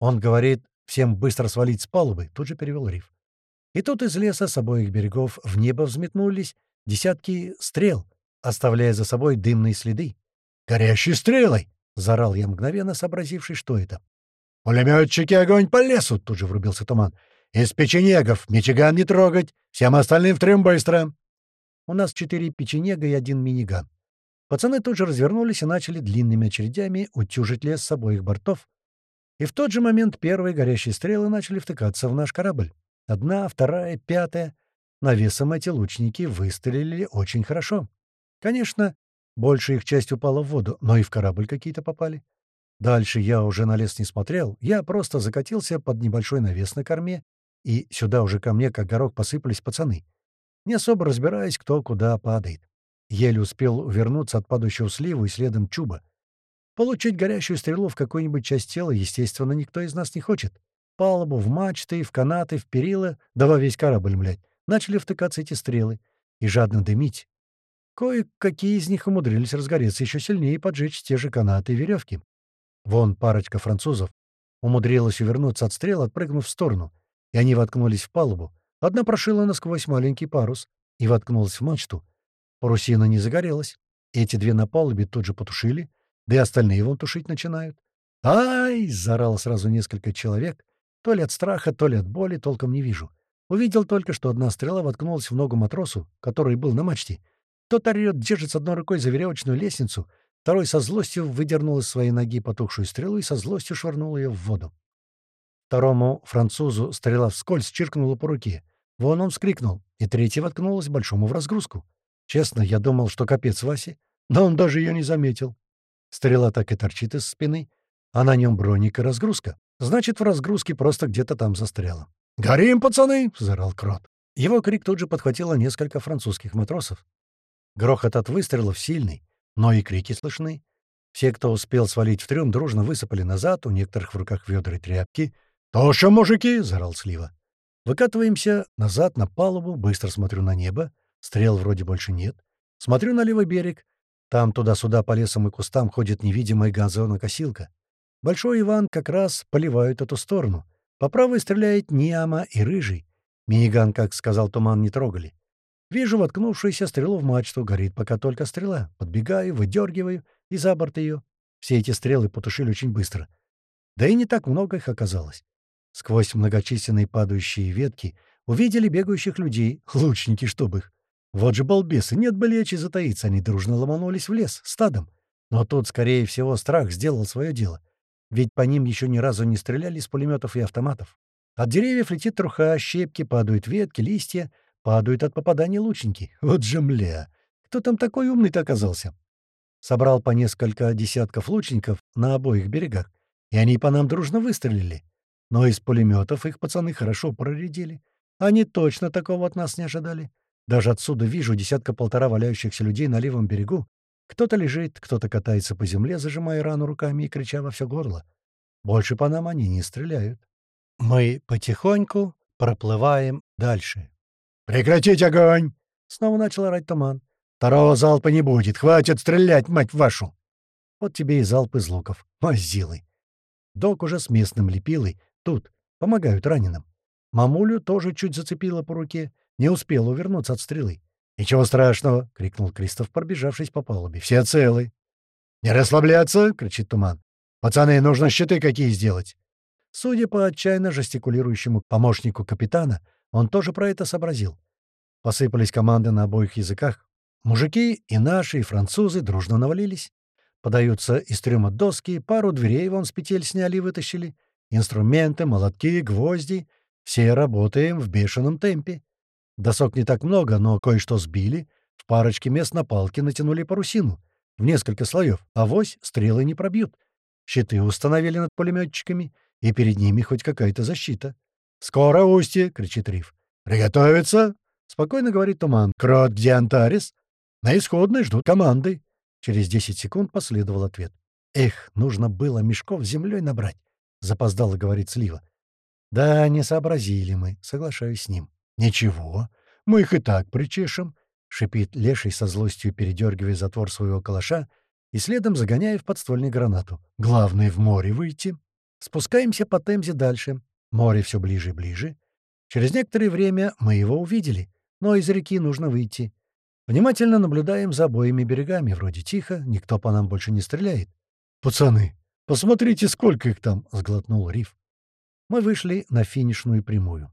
Он говорит «Всем быстро свалить с палубы», тут же перевел риф. И тут из леса с обоих берегов в небо взметнулись десятки стрел, оставляя за собой дымные следы. «Горящие стрелы!» — заорал я мгновенно, сообразивший, что это. «Пулеметчики, огонь по лесу!» — тут же врубился туман. «Из печенегов! Мичиган не трогать! Всем остальным в трюм быстро!» У нас четыре печенега и один миниган. Пацаны тут же развернулись и начали длинными очередями утюжить лес с обоих бортов. И в тот же момент первые горящие стрелы начали втыкаться в наш корабль. Одна, вторая, пятая. Навесом эти лучники выстрелили очень хорошо. Конечно, большая их часть упала в воду, но и в корабль какие-то попали. Дальше я уже на лес не смотрел, я просто закатился под небольшой навес на корме и сюда уже ко мне, как горох, посыпались пацаны. Не особо разбираясь, кто куда падает. Еле успел вернуться от падающего сливу и следом чуба. Получить горящую стрелу в какую-нибудь часть тела, естественно, никто из нас не хочет. Палубу, в мачты, в канаты, в перила, да во весь корабль, блядь, начали втыкаться эти стрелы и жадно дымить. Кое-какие из них умудрились разгореться еще сильнее и поджечь те же канаты и веревки. Вон парочка французов умудрилась увернуться от стрел, отпрыгнув в сторону, и они воткнулись в палубу. Одна прошила насквозь маленький парус и воткнулась в мачту. Парусина не загорелась. Эти две на палубе тут же потушили, да и остальные вон тушить начинают. «Ай!» — заорало сразу несколько человек. То ли от страха, то ли от боли, толком не вижу. Увидел только, что одна стрела воткнулась в ногу матросу, который был на мачте. Тот орёт, держит одной рукой за веревочную лестницу, второй со злостью выдернул из своей ноги потухшую стрелу и со злостью швырнул ее в воду. Второму французу стрела вскользь чиркнула по руке. Вон он вскрикнул, и третий воткнулась большому в разгрузку. Честно, я думал, что капец Васе, но он даже ее не заметил. Стрела так и торчит из спины, а на нем броник и разгрузка. Значит, в разгрузке просто где-то там застряла. «Горим, пацаны!» — взорал Крот. Его крик тут же подхватило несколько французских матросов. Грохот от выстрелов сильный, но и крики слышны. Все, кто успел свалить в трюм, дружно высыпали назад, у некоторых в руках ведра и тряпки — «Тоша, мужики!» — заорал Слива. Выкатываемся назад на палубу, быстро смотрю на небо. Стрел вроде больше нет. Смотрю на левый берег. Там туда-сюда по лесам и кустам ходит невидимая газонокосилка. Большой Иван как раз поливает эту сторону. По правой стреляет Ниама и Рыжий. Миниган, как сказал Туман, не трогали. Вижу воткнувшуюся стрелу в мачту, горит пока только стрела. Подбегаю, выдергиваю и за борт ее. Все эти стрелы потушили очень быстро. Да и не так много их оказалось. Сквозь многочисленные падающие ветки увидели бегающих людей, лучники, чтоб их. Вот же балбесы, нет бы лечь и затаиться, они дружно ломанулись в лес, стадом. Но тут, скорее всего, страх сделал свое дело. Ведь по ним еще ни разу не стреляли из пулеметов и автоматов. От деревьев летит труха, щепки, падают ветки, листья, падают от попадания лучники. Вот же мля! Кто там такой умный-то оказался? Собрал по несколько десятков лучников на обоих берегах, и они по нам дружно выстрелили. Но из пулеметов их пацаны хорошо проредили. Они точно такого от нас не ожидали. Даже отсюда вижу десятка-полтора валяющихся людей на левом берегу. Кто-то лежит, кто-то катается по земле, зажимая рану руками и крича во все горло. Больше по нам они не стреляют. Мы потихоньку проплываем дальше. «Прекратить огонь!» — снова начал орать туман. «Второго залпа не будет. Хватит стрелять, мать вашу!» Вот тебе и залп из луков. Мазилы. Док уже с местным лепилой. Тут. Помогают раненым. Мамулю тоже чуть зацепила по руке. Не успела увернуться от стрелы. «Ничего страшного!» — крикнул Кристоф, пробежавшись по палубе. «Все целы!» «Не расслабляться!» — кричит Туман. «Пацаны, нужно щиты какие сделать!» Судя по отчаянно жестикулирующему помощнику капитана, он тоже про это сообразил. Посыпались команды на обоих языках. Мужики и наши, и французы дружно навалились. Подаются из трюма доски, пару дверей вон с петель сняли и вытащили. Инструменты, молотки, гвозди. Все работаем в бешеном темпе. Досок не так много, но кое-что сбили. В парочке мест на палке натянули парусину. В несколько слоев. Авось стрелы не пробьют. Щиты установили над пулеметчиками, и перед ними хоть какая-то защита. «Скоро устье!» — кричит Риф. «Приготовиться!» — спокойно говорит Туман. «Крот, где Антарис?» «На исходной ждут команды». Через 10 секунд последовал ответ. «Эх, нужно было мешков землей набрать», — запоздало говорит Слива. «Да, не сообразили мы, соглашаюсь с ним». «Ничего, мы их и так причешем», — шипит леший со злостью, передергивая затвор своего калаша и следом загоняя в подствольный гранату. «Главное — в море выйти». Спускаемся по Темзе дальше. Море все ближе и ближе. Через некоторое время мы его увидели, но из реки нужно выйти. Внимательно наблюдаем за обоими берегами. Вроде тихо, никто по нам больше не стреляет. «Пацаны, посмотрите, сколько их там!» — сглотнул Риф. Мы вышли на финишную прямую.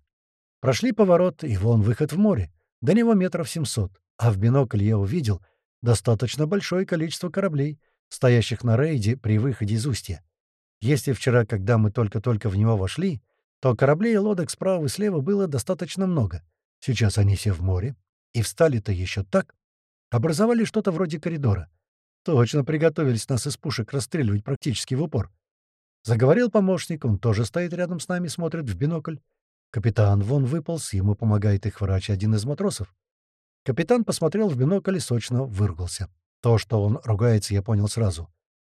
Прошли поворот, и вон выход в море. До него метров семьсот. А в бинокль я увидел достаточно большое количество кораблей, стоящих на рейде при выходе из устья. Если вчера, когда мы только-только в него вошли, то кораблей и лодок справа и слева было достаточно много. Сейчас они все в море, и встали-то еще так. Образовали что-то вроде коридора. Точно приготовились нас из пушек расстреливать практически в упор. Заговорил помощник, он тоже стоит рядом с нами, смотрит в бинокль. Капитан вон выполз, ему помогает их врач, один из матросов. Капитан посмотрел в бинокль и сочно выругался. То, что он ругается, я понял сразу.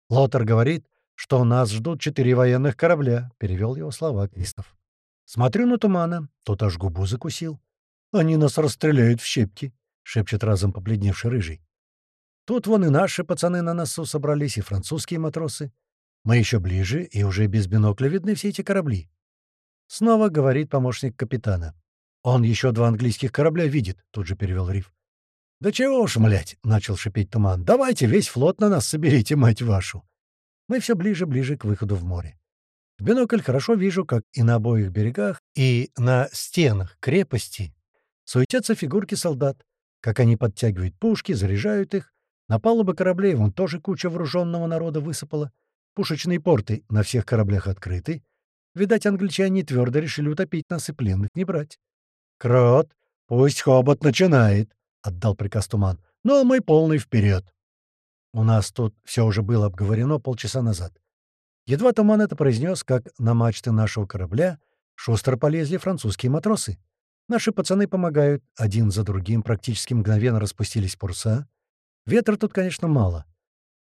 Лотер говорит, что нас ждут четыре военных корабля, — перевел его слова Кристоф. Смотрю на тумана, тот аж губу закусил. Они нас расстреляют в щепки», — шепчет разом побледневший рыжий. Тут вон и наши пацаны на носу собрались, и французские матросы. Мы еще ближе, и уже без бинокля видны все эти корабли. Снова говорит помощник капитана. «Он еще два английских корабля видит», — тут же перевел Риф. «Да чего уж, млять!» — начал шипеть туман. «Давайте весь флот на нас соберите, мать вашу!» Мы все ближе-ближе к выходу в море. В бинокль хорошо вижу, как и на обоих берегах, и на стенах крепости Суетятся фигурки солдат, как они подтягивают пушки, заряжают их. На палубы кораблей вон тоже куча вооруженного народа высыпала. Пушечные порты на всех кораблях открыты. Видать, англичане твердо решили утопить нас и пленных не брать. «Крот, пусть хобот начинает», — отдал приказ Туман. «Но мы полный вперед. У нас тут все уже было обговорено полчаса назад. Едва Туман это произнес, как на мачты нашего корабля шустро полезли французские матросы. Наши пацаны помогают, один за другим практически мгновенно распустились паруса. Ветра тут, конечно, мало.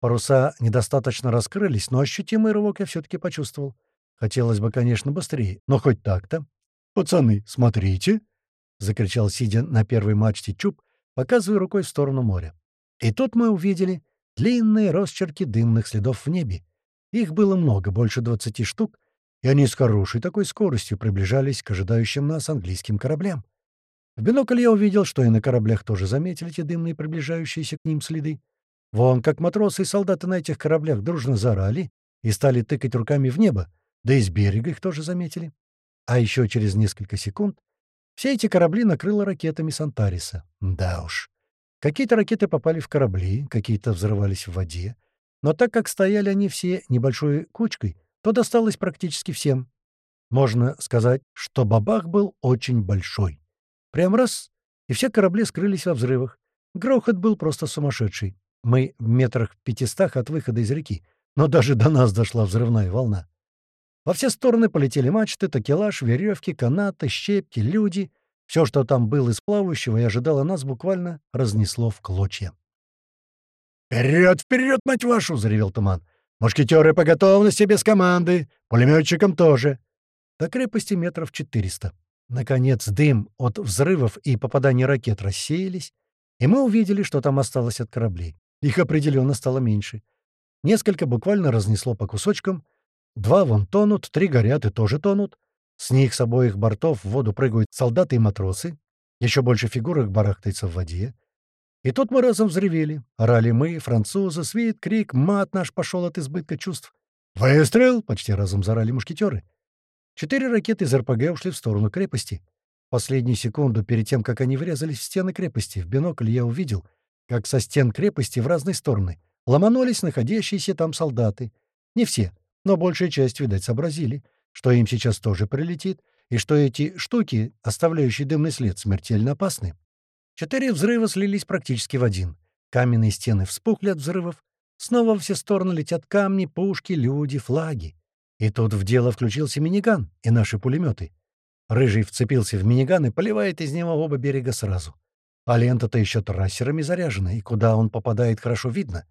Паруса недостаточно раскрылись, но ощутимый рывок я все-таки почувствовал. Хотелось бы, конечно, быстрее, но хоть так-то. «Пацаны, смотрите!» — закричал, сидя на первой мачте Чуб, показывая рукой в сторону моря. И тут мы увидели длинные росчерки дымных следов в небе. Их было много, больше двадцати штук, и они с хорошей такой скоростью приближались к ожидающим нас английским кораблям. В бинокль я увидел, что и на кораблях тоже заметили эти дымные приближающиеся к ним следы. Вон как матросы и солдаты на этих кораблях дружно заорали и стали тыкать руками в небо, да и с берега их тоже заметили. А еще через несколько секунд все эти корабли накрыло ракетами Сантариса. Да уж. Какие-то ракеты попали в корабли, какие-то взрывались в воде. Но так как стояли они все небольшой кучкой, то досталось практически всем. Можно сказать, что бабах был очень большой. Прям раз — и все корабли скрылись во взрывах. Грохот был просто сумасшедший. Мы в метрах в пятистах от выхода из реки, но даже до нас дошла взрывная волна. Во все стороны полетели мачты, такелаж, веревки, канаты, щепки, люди. Все, что там было из плавающего и ожидало нас, буквально разнесло в клочья. «Вперед, вперед, мать вашу!» — заревел туман. «Мушкетеры по готовности без команды! Пулеметчикам тоже!» До крепости метров четыреста. Наконец дым от взрывов и попаданий ракет рассеялись, и мы увидели, что там осталось от кораблей. Их определенно стало меньше. Несколько буквально разнесло по кусочкам. Два вон тонут, три горят и тоже тонут. С них с обоих бортов в воду прыгают солдаты и матросы. Еще больше фигурок барахтается в воде. И тут мы разом взревели. Орали мы, французы, свист, крик, мат наш пошел от избытка чувств. «Выстрел!» — почти разом зарали мушкетеры. Четыре ракеты из РПГ ушли в сторону крепости. Последнюю секунду перед тем, как они врезались в стены крепости, в бинокль я увидел, как со стен крепости в разные стороны ломанулись находящиеся там солдаты. Не все, но большая часть, видать, сообразили, что им сейчас тоже прилетит, и что эти штуки, оставляющие дымный след, смертельно опасны. Четыре взрыва слились практически в один. Каменные стены вспухли от взрывов. Снова во все стороны летят камни, пушки, люди, флаги. И тут в дело включился миниган и наши пулеметы. Рыжий вцепился в миниган и поливает из него оба берега сразу. А лента-то еще трассерами заряжена, и куда он попадает, хорошо видно.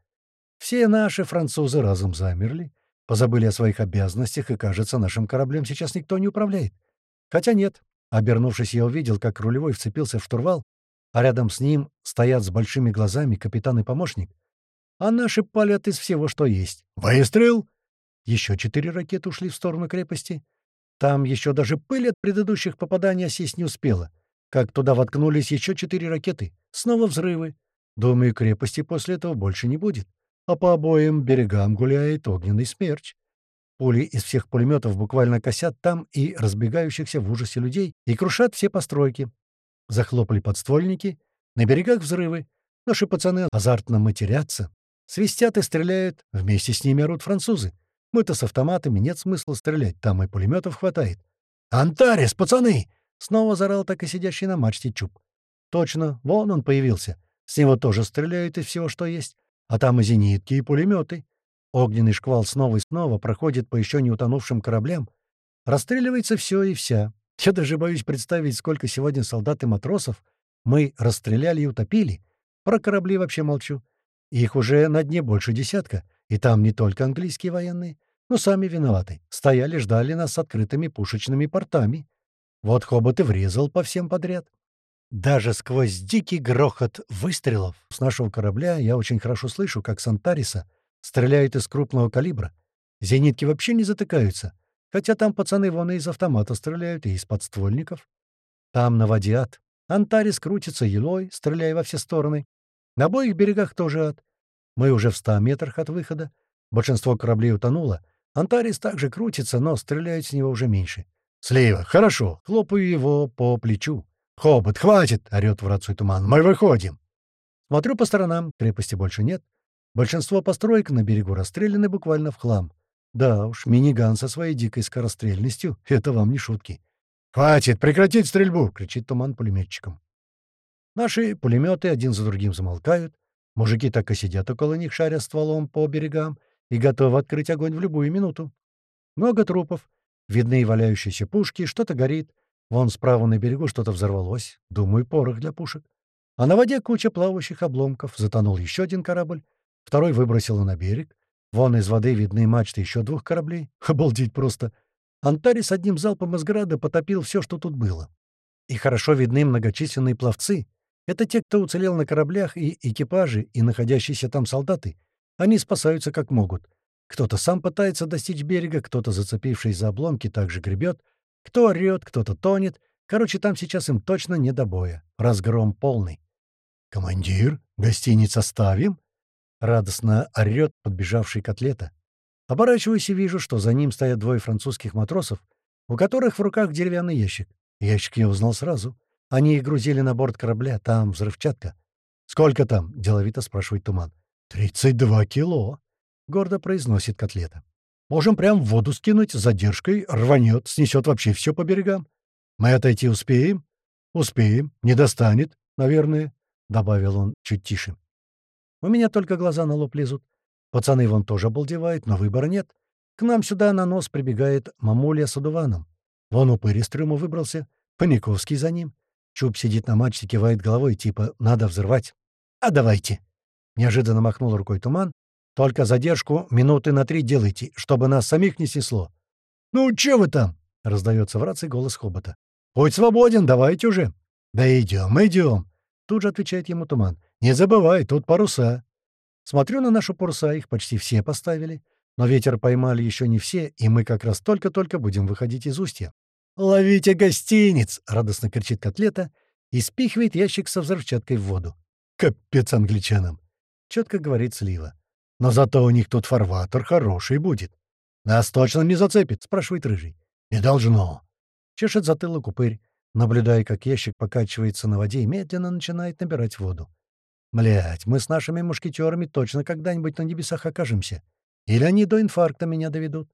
Все наши французы разом замерли, позабыли о своих обязанностях, и, кажется, нашим кораблем сейчас никто не управляет. Хотя нет. Обернувшись, я увидел, как рулевой вцепился в штурвал, а рядом с ним стоят с большими глазами капитан и помощник. А наши палят из всего, что есть. «Выстрел!» Еще четыре ракеты ушли в сторону крепости. Там еще даже пыль от предыдущих попаданий осесть не успела. Как туда воткнулись еще четыре ракеты. Снова взрывы. Думаю, крепости после этого больше не будет а по обоим берегам гуляет огненный смерч. Пули из всех пулеметов буквально косят там и разбегающихся в ужасе людей и крушат все постройки. Захлопали подствольники, на берегах взрывы. Наши пацаны азартно матерятся, свистят и стреляют, вместе с ними орут французы. Мы-то с автоматами, нет смысла стрелять, там и пулеметов хватает. «Антарес, пацаны!» — снова зарал так и сидящий на мачте Чуб. «Точно, вон он появился. С него тоже стреляют из всего, что есть. А там и зенитки, и пулеметы. Огненный шквал снова и снова проходит по еще не утонувшим кораблям. Расстреливается все и вся. Я даже боюсь представить, сколько сегодня солдат и матросов мы расстреляли и утопили. Про корабли вообще молчу. Их уже на дне больше десятка, и там не только английские военные, но сами виноваты. Стояли, ждали нас с открытыми пушечными портами. Вот хобот и врезал по всем подряд. Даже сквозь дикий грохот выстрелов с нашего корабля я очень хорошо слышу, как Сантариса стреляет из крупного калибра. Зенитки вообще не затыкаются, хотя там пацаны вон и из автомата стреляют, и из подствольников. Там на воде ад. Антарис крутится елой, стреляя во все стороны. На обоих берегах тоже ад. Мы уже в ста метрах от выхода. Большинство кораблей утонуло. Антарис также крутится, но стреляют с него уже меньше. «Слева! Хорошо!» — хлопаю его по плечу. «Хобот, хватит!» — орёт в рацию туман. «Мы выходим!» Смотрю по сторонам, крепости больше нет. Большинство построек на берегу расстреляны буквально в хлам. Да уж, миниган со своей дикой скорострельностью — это вам не шутки. «Хватит! Прекратить стрельбу!» — кричит туман пулеметчикам. Наши пулеметы один за другим замолкают. Мужики так и сидят около них, шаря стволом по берегам, и готовы открыть огонь в любую минуту. Много трупов. Видны валяющиеся пушки, что-то горит. Вон справа на берегу что-то взорвалось. Думаю, порох для пушек. А на воде куча плавающих обломков. Затонул еще один корабль. Второй выбросило на берег. Вон из воды видны мачты еще двух кораблей. *laughs* Обалдеть просто. Антарис одним залпом из града потопил все, что тут было. И хорошо видны многочисленные пловцы. Это те, кто уцелел на кораблях и экипажи, и находящиеся там солдаты. Они спасаются как могут. Кто-то сам пытается достичь берега, кто-то, зацепившись за обломки, также гребет, кто орёт, кто-то тонет. Короче, там сейчас им точно не до боя. Разгром полный. «Командир, гостиниц оставим?» Радостно орёт подбежавший котлета. Оборачиваюсь и вижу, что за ним стоят двое французских матросов, у которых в руках деревянный ящик. Ящик я узнал сразу. Они их грузили на борт корабля, там взрывчатка. «Сколько там?» — деловито спрашивает Туман. «Тридцать два кило», — гордо произносит котлета. Можем прям в воду скинуть, с задержкой, рванет, снесет вообще все по берегам. Мы отойти успеем? Успеем. Не достанет, наверное, — добавил он чуть тише. У меня только глаза на лоб лезут. Пацаны вон тоже обалдевают, но выбора нет. К нам сюда на нос прибегает мамуля с одуваном. Вон упырь из трюма выбрался, Паниковский за ним. Чуб сидит на мачте, кивает головой, типа «надо взрывать». «А давайте!» — неожиданно махнул рукой туман. «Только задержку минуты на три делайте, чтобы нас самих не снесло». «Ну, че вы там?» — раздается в рации голос Хобота. «Путь свободен, давайте уже». «Да идем, идем», — тут же отвечает ему туман. «Не забывай, тут паруса». Смотрю на наши паруса, их почти все поставили. Но ветер поймали еще не все, и мы как раз только-только будем выходить из устья. «Ловите гостиниц!» — радостно кричит котлета и спихивает ящик со взрывчаткой в воду. «Капец англичанам!» — четко говорит Слива. «Но зато у них тут фарватер хороший будет». «Нас точно не зацепит?» — спрашивает Рыжий. «Не должно». Чешет затылок упырь, наблюдая, как ящик покачивается на воде и медленно начинает набирать воду. Блять, мы с нашими мушкетерами точно когда-нибудь на небесах окажемся. Или они до инфаркта меня доведут.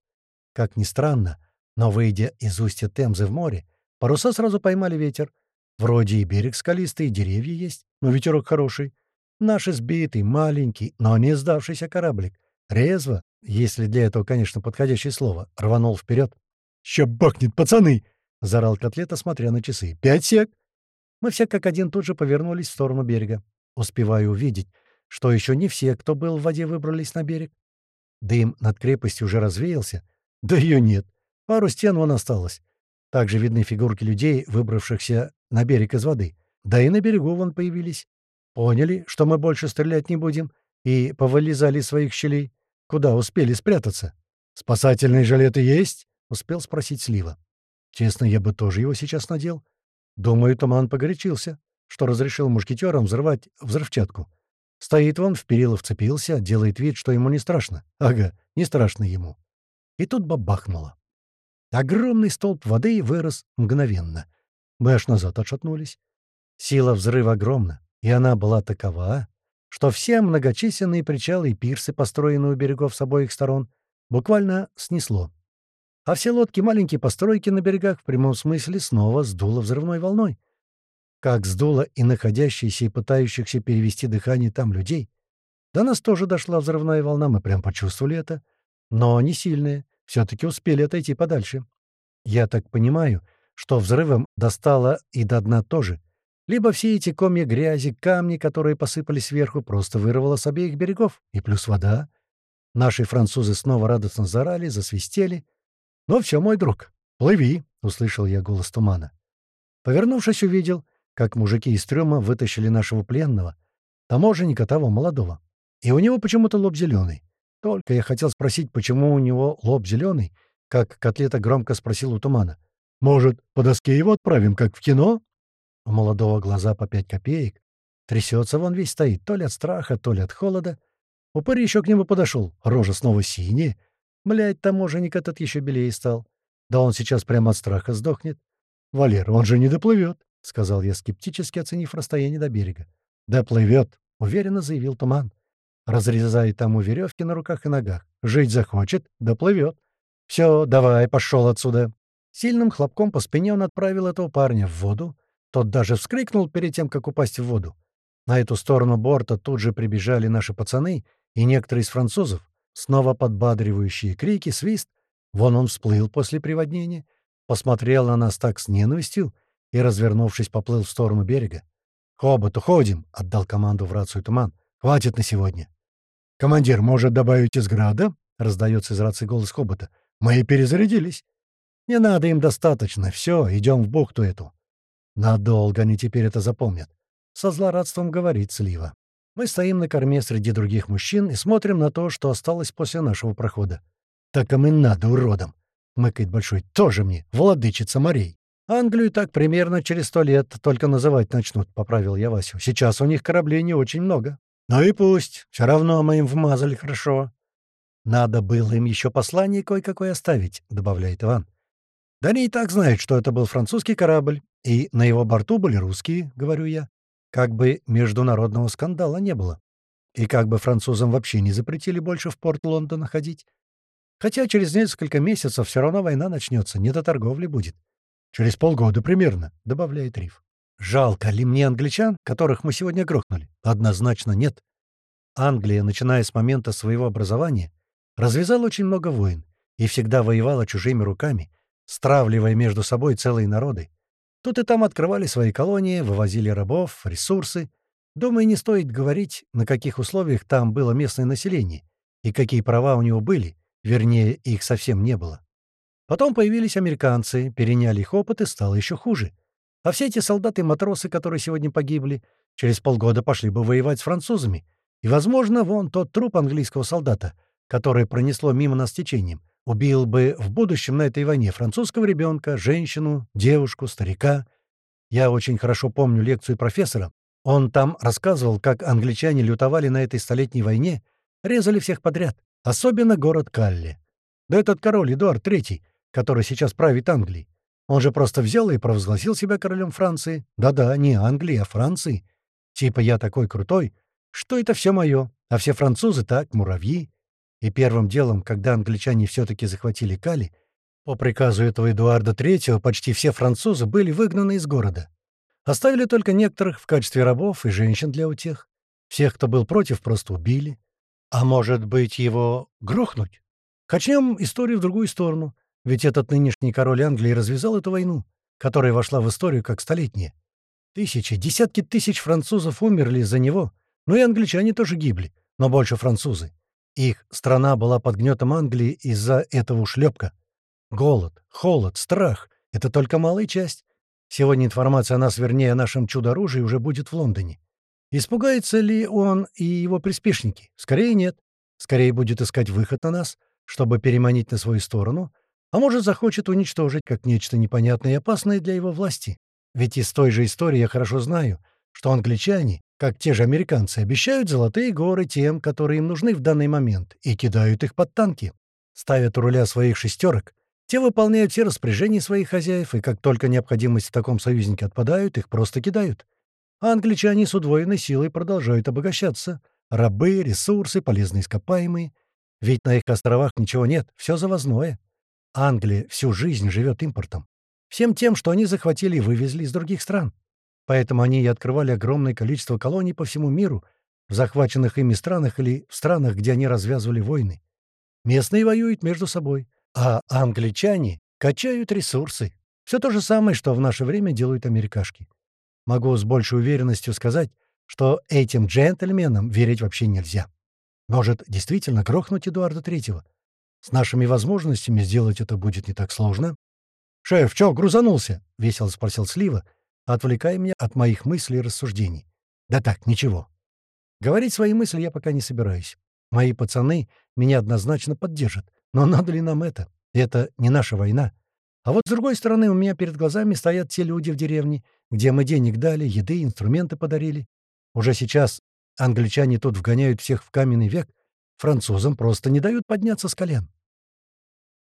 Как ни странно, но, выйдя из устья Темзы в море, паруса сразу поймали ветер. Вроде и берег скалистый, и деревья есть, но ветерок хороший. Наш избитый, маленький, но не сдавшийся кораблик. Резво, если для этого, конечно, подходящее слово, рванул вперед. «Ща бахнет, пацаны!» — заорал котлета, смотря на часы. «Пять сек!» Мы все как один тут же повернулись в сторону берега. Успеваю увидеть, что еще не все, кто был в воде, выбрались на берег. Дым над крепостью уже развеялся. Да ее нет. Пару стен вон осталось. Также видны фигурки людей, выбравшихся на берег из воды. Да и на берегу вон появились. Поняли, что мы больше стрелять не будем, и повылезали из своих щелей. Куда успели спрятаться? «Спасательные жилеты есть?» — успел спросить Слива. Честно, я бы тоже его сейчас надел. Думаю, Туман погорячился, что разрешил мушкетерам взрывать взрывчатку. Стоит он, в перила вцепился, делает вид, что ему не страшно. Ага, не страшно ему. И тут бабахнуло. Огромный столб воды вырос мгновенно. Мы аж назад отшатнулись. Сила взрыва огромна, и она была такова, что все многочисленные причалы и пирсы, построенные у берегов с обоих сторон, буквально снесло. А все лодки маленькие постройки на берегах в прямом смысле снова сдуло взрывной волной как сдуло и находящиеся и пытающихся перевести дыхание там людей. До нас тоже дошла взрывная волна, мы прям почувствовали это. Но не сильная, все-таки успели отойти подальше. Я так понимаю, что взрывом достало и до дна тоже. Либо все эти комья грязи, камни, которые посыпались сверху, просто вырвало с обеих берегов, и плюс вода. Наши французы снова радостно зарали, засвистели. «Ну все, мой друг, плыви!» — услышал я голос тумана. Повернувшись, увидел, как мужики из трёма вытащили нашего пленного, таможенника того молодого. И у него почему-то лоб зеленый. Только я хотел спросить, почему у него лоб зеленый, как котлета громко спросил у тумана. «Может, по доске его отправим, как в кино?» У молодого глаза по пять копеек. Трясется вон весь стоит, то ли от страха, то ли от холода. Упырь еще к нему подошел, рожа снова синяя. Блядь, таможенник этот еще белее стал. Да он сейчас прямо от страха сдохнет. Валер, он же не доплывет. — сказал я, скептически оценив расстояние до берега. «Да плывет», — уверенно заявил Туман. Разрезает тому веревки на руках и ногах. Жить захочет, да плывет. «Все, давай, пошел отсюда». Сильным хлопком по спине он отправил этого парня в воду. Тот даже вскрикнул перед тем, как упасть в воду. На эту сторону борта тут же прибежали наши пацаны и некоторые из французов. Снова подбадривающие крики, свист. Вон он всплыл после приводнения. Посмотрел на нас так с ненавистью, и, развернувшись, поплыл в сторону берега. «Хобот, уходим!» — отдал команду в рацию туман. «Хватит на сегодня!» «Командир, может, добавить из града?» — раздается из рации голос Хобота. «Мы и перезарядились!» «Не надо им достаточно. Все, идем в бухту эту». «Надолго они теперь это запомнят», — со злорадством говорит Слива. Мы стоим на корме среди других мужчин и смотрим на то, что осталось после нашего прохода. «Так им и надо, уродом!» — мыкает Большой. «Тоже мне, владычица морей!» «Англию так примерно через сто лет только называть начнут», — поправил я Васю. «Сейчас у них кораблей не очень много». «Ну и пусть. Все равно мы им вмазали хорошо». «Надо было им еще послание кое-какое оставить», — добавляет Иван. «Да они и так знают, что это был французский корабль, и на его борту были русские», — говорю я. «Как бы международного скандала не было. И как бы французам вообще не запретили больше в порт Лондона ходить. Хотя через несколько месяцев все равно война начнется, не до торговли будет. «Через полгода примерно», — добавляет Риф. «Жалко ли мне англичан, которых мы сегодня грохнули?» «Однозначно нет. Англия, начиная с момента своего образования, развязала очень много войн и всегда воевала чужими руками, стравливая между собой целые народы. Тут и там открывали свои колонии, вывозили рабов, ресурсы. Думаю, не стоит говорить, на каких условиях там было местное население и какие права у него были, вернее, их совсем не было. Потом появились американцы, переняли их опыт и стало еще хуже. А все эти солдаты-матросы, которые сегодня погибли, через полгода пошли бы воевать с французами. И, возможно, вон тот труп английского солдата, который пронесло мимо нас течением, убил бы в будущем на этой войне французского ребенка, женщину, девушку, старика. Я очень хорошо помню лекцию профессора. Он там рассказывал, как англичане лютовали на этой столетней войне, резали всех подряд, особенно город Калли. Да этот король Эдуард III, который сейчас правит Англией, он же просто взял и провозгласил себя королем Франции. Да-да, не Англии, а Франции. Типа я такой крутой, что это все мое, а все французы так, муравьи. И первым делом, когда англичане все-таки захватили Кали, по приказу этого Эдуарда III почти все французы были выгнаны из города. Оставили только некоторых в качестве рабов и женщин для утех. Всех, кто был против, просто убили. А может быть, его грохнуть? Качнем историю в другую сторону. Ведь этот нынешний король Англии развязал эту войну, которая вошла в историю как столетняя. Тысячи, десятки тысяч французов умерли из-за него, ну и англичане тоже гибли, но больше французы. Их страна была под гнетом Англии из-за этого ушлепка. Голод, холод, страх — это только малая часть. Сегодня информация о нас, вернее, о нашем чудо-оружии уже будет в Лондоне. Испугается ли он и его приспешники? Скорее нет. Скорее будет искать выход на нас, чтобы переманить на свою сторону, а может, захочет уничтожить как нечто непонятное и опасное для его власти. Ведь из той же истории я хорошо знаю, что англичане, как те же американцы, обещают золотые горы тем, которые им нужны в данный момент, и кидают их под танки. Ставят у руля своих шестерок, те выполняют все распоряжения своих хозяев, и как только необходимость в таком союзнике отпадают, их просто кидают. А англичане с удвоенной силой продолжают обогащаться. Рабы, ресурсы, полезные ископаемые. Ведь на их островах ничего нет, все завозное. Англия всю жизнь живет импортом. Всем тем, что они захватили и вывезли из других стран. Поэтому они и открывали огромное количество колоний по всему миру, в захваченных ими странах или в странах, где они развязывали войны. Местные воюют между собой, а англичане качают ресурсы. Все то же самое, что в наше время делают америкашки. Могу с большей уверенностью сказать, что этим джентльменам верить вообще нельзя. Может, действительно грохнуть Эдуарда Третьего? С нашими возможностями сделать это будет не так сложно. «Шеф, чё, грузанулся?» — весело спросил Слива, отвлекая меня от моих мыслей и рассуждений. «Да так, ничего. Говорить свои мысли я пока не собираюсь. Мои пацаны меня однозначно поддержат. Но надо ли нам это? Это не наша война. А вот с другой стороны, у меня перед глазами стоят те люди в деревне, где мы денег дали, еды, инструменты подарили. Уже сейчас англичане тут вгоняют всех в каменный век, французам просто не дают подняться с колен.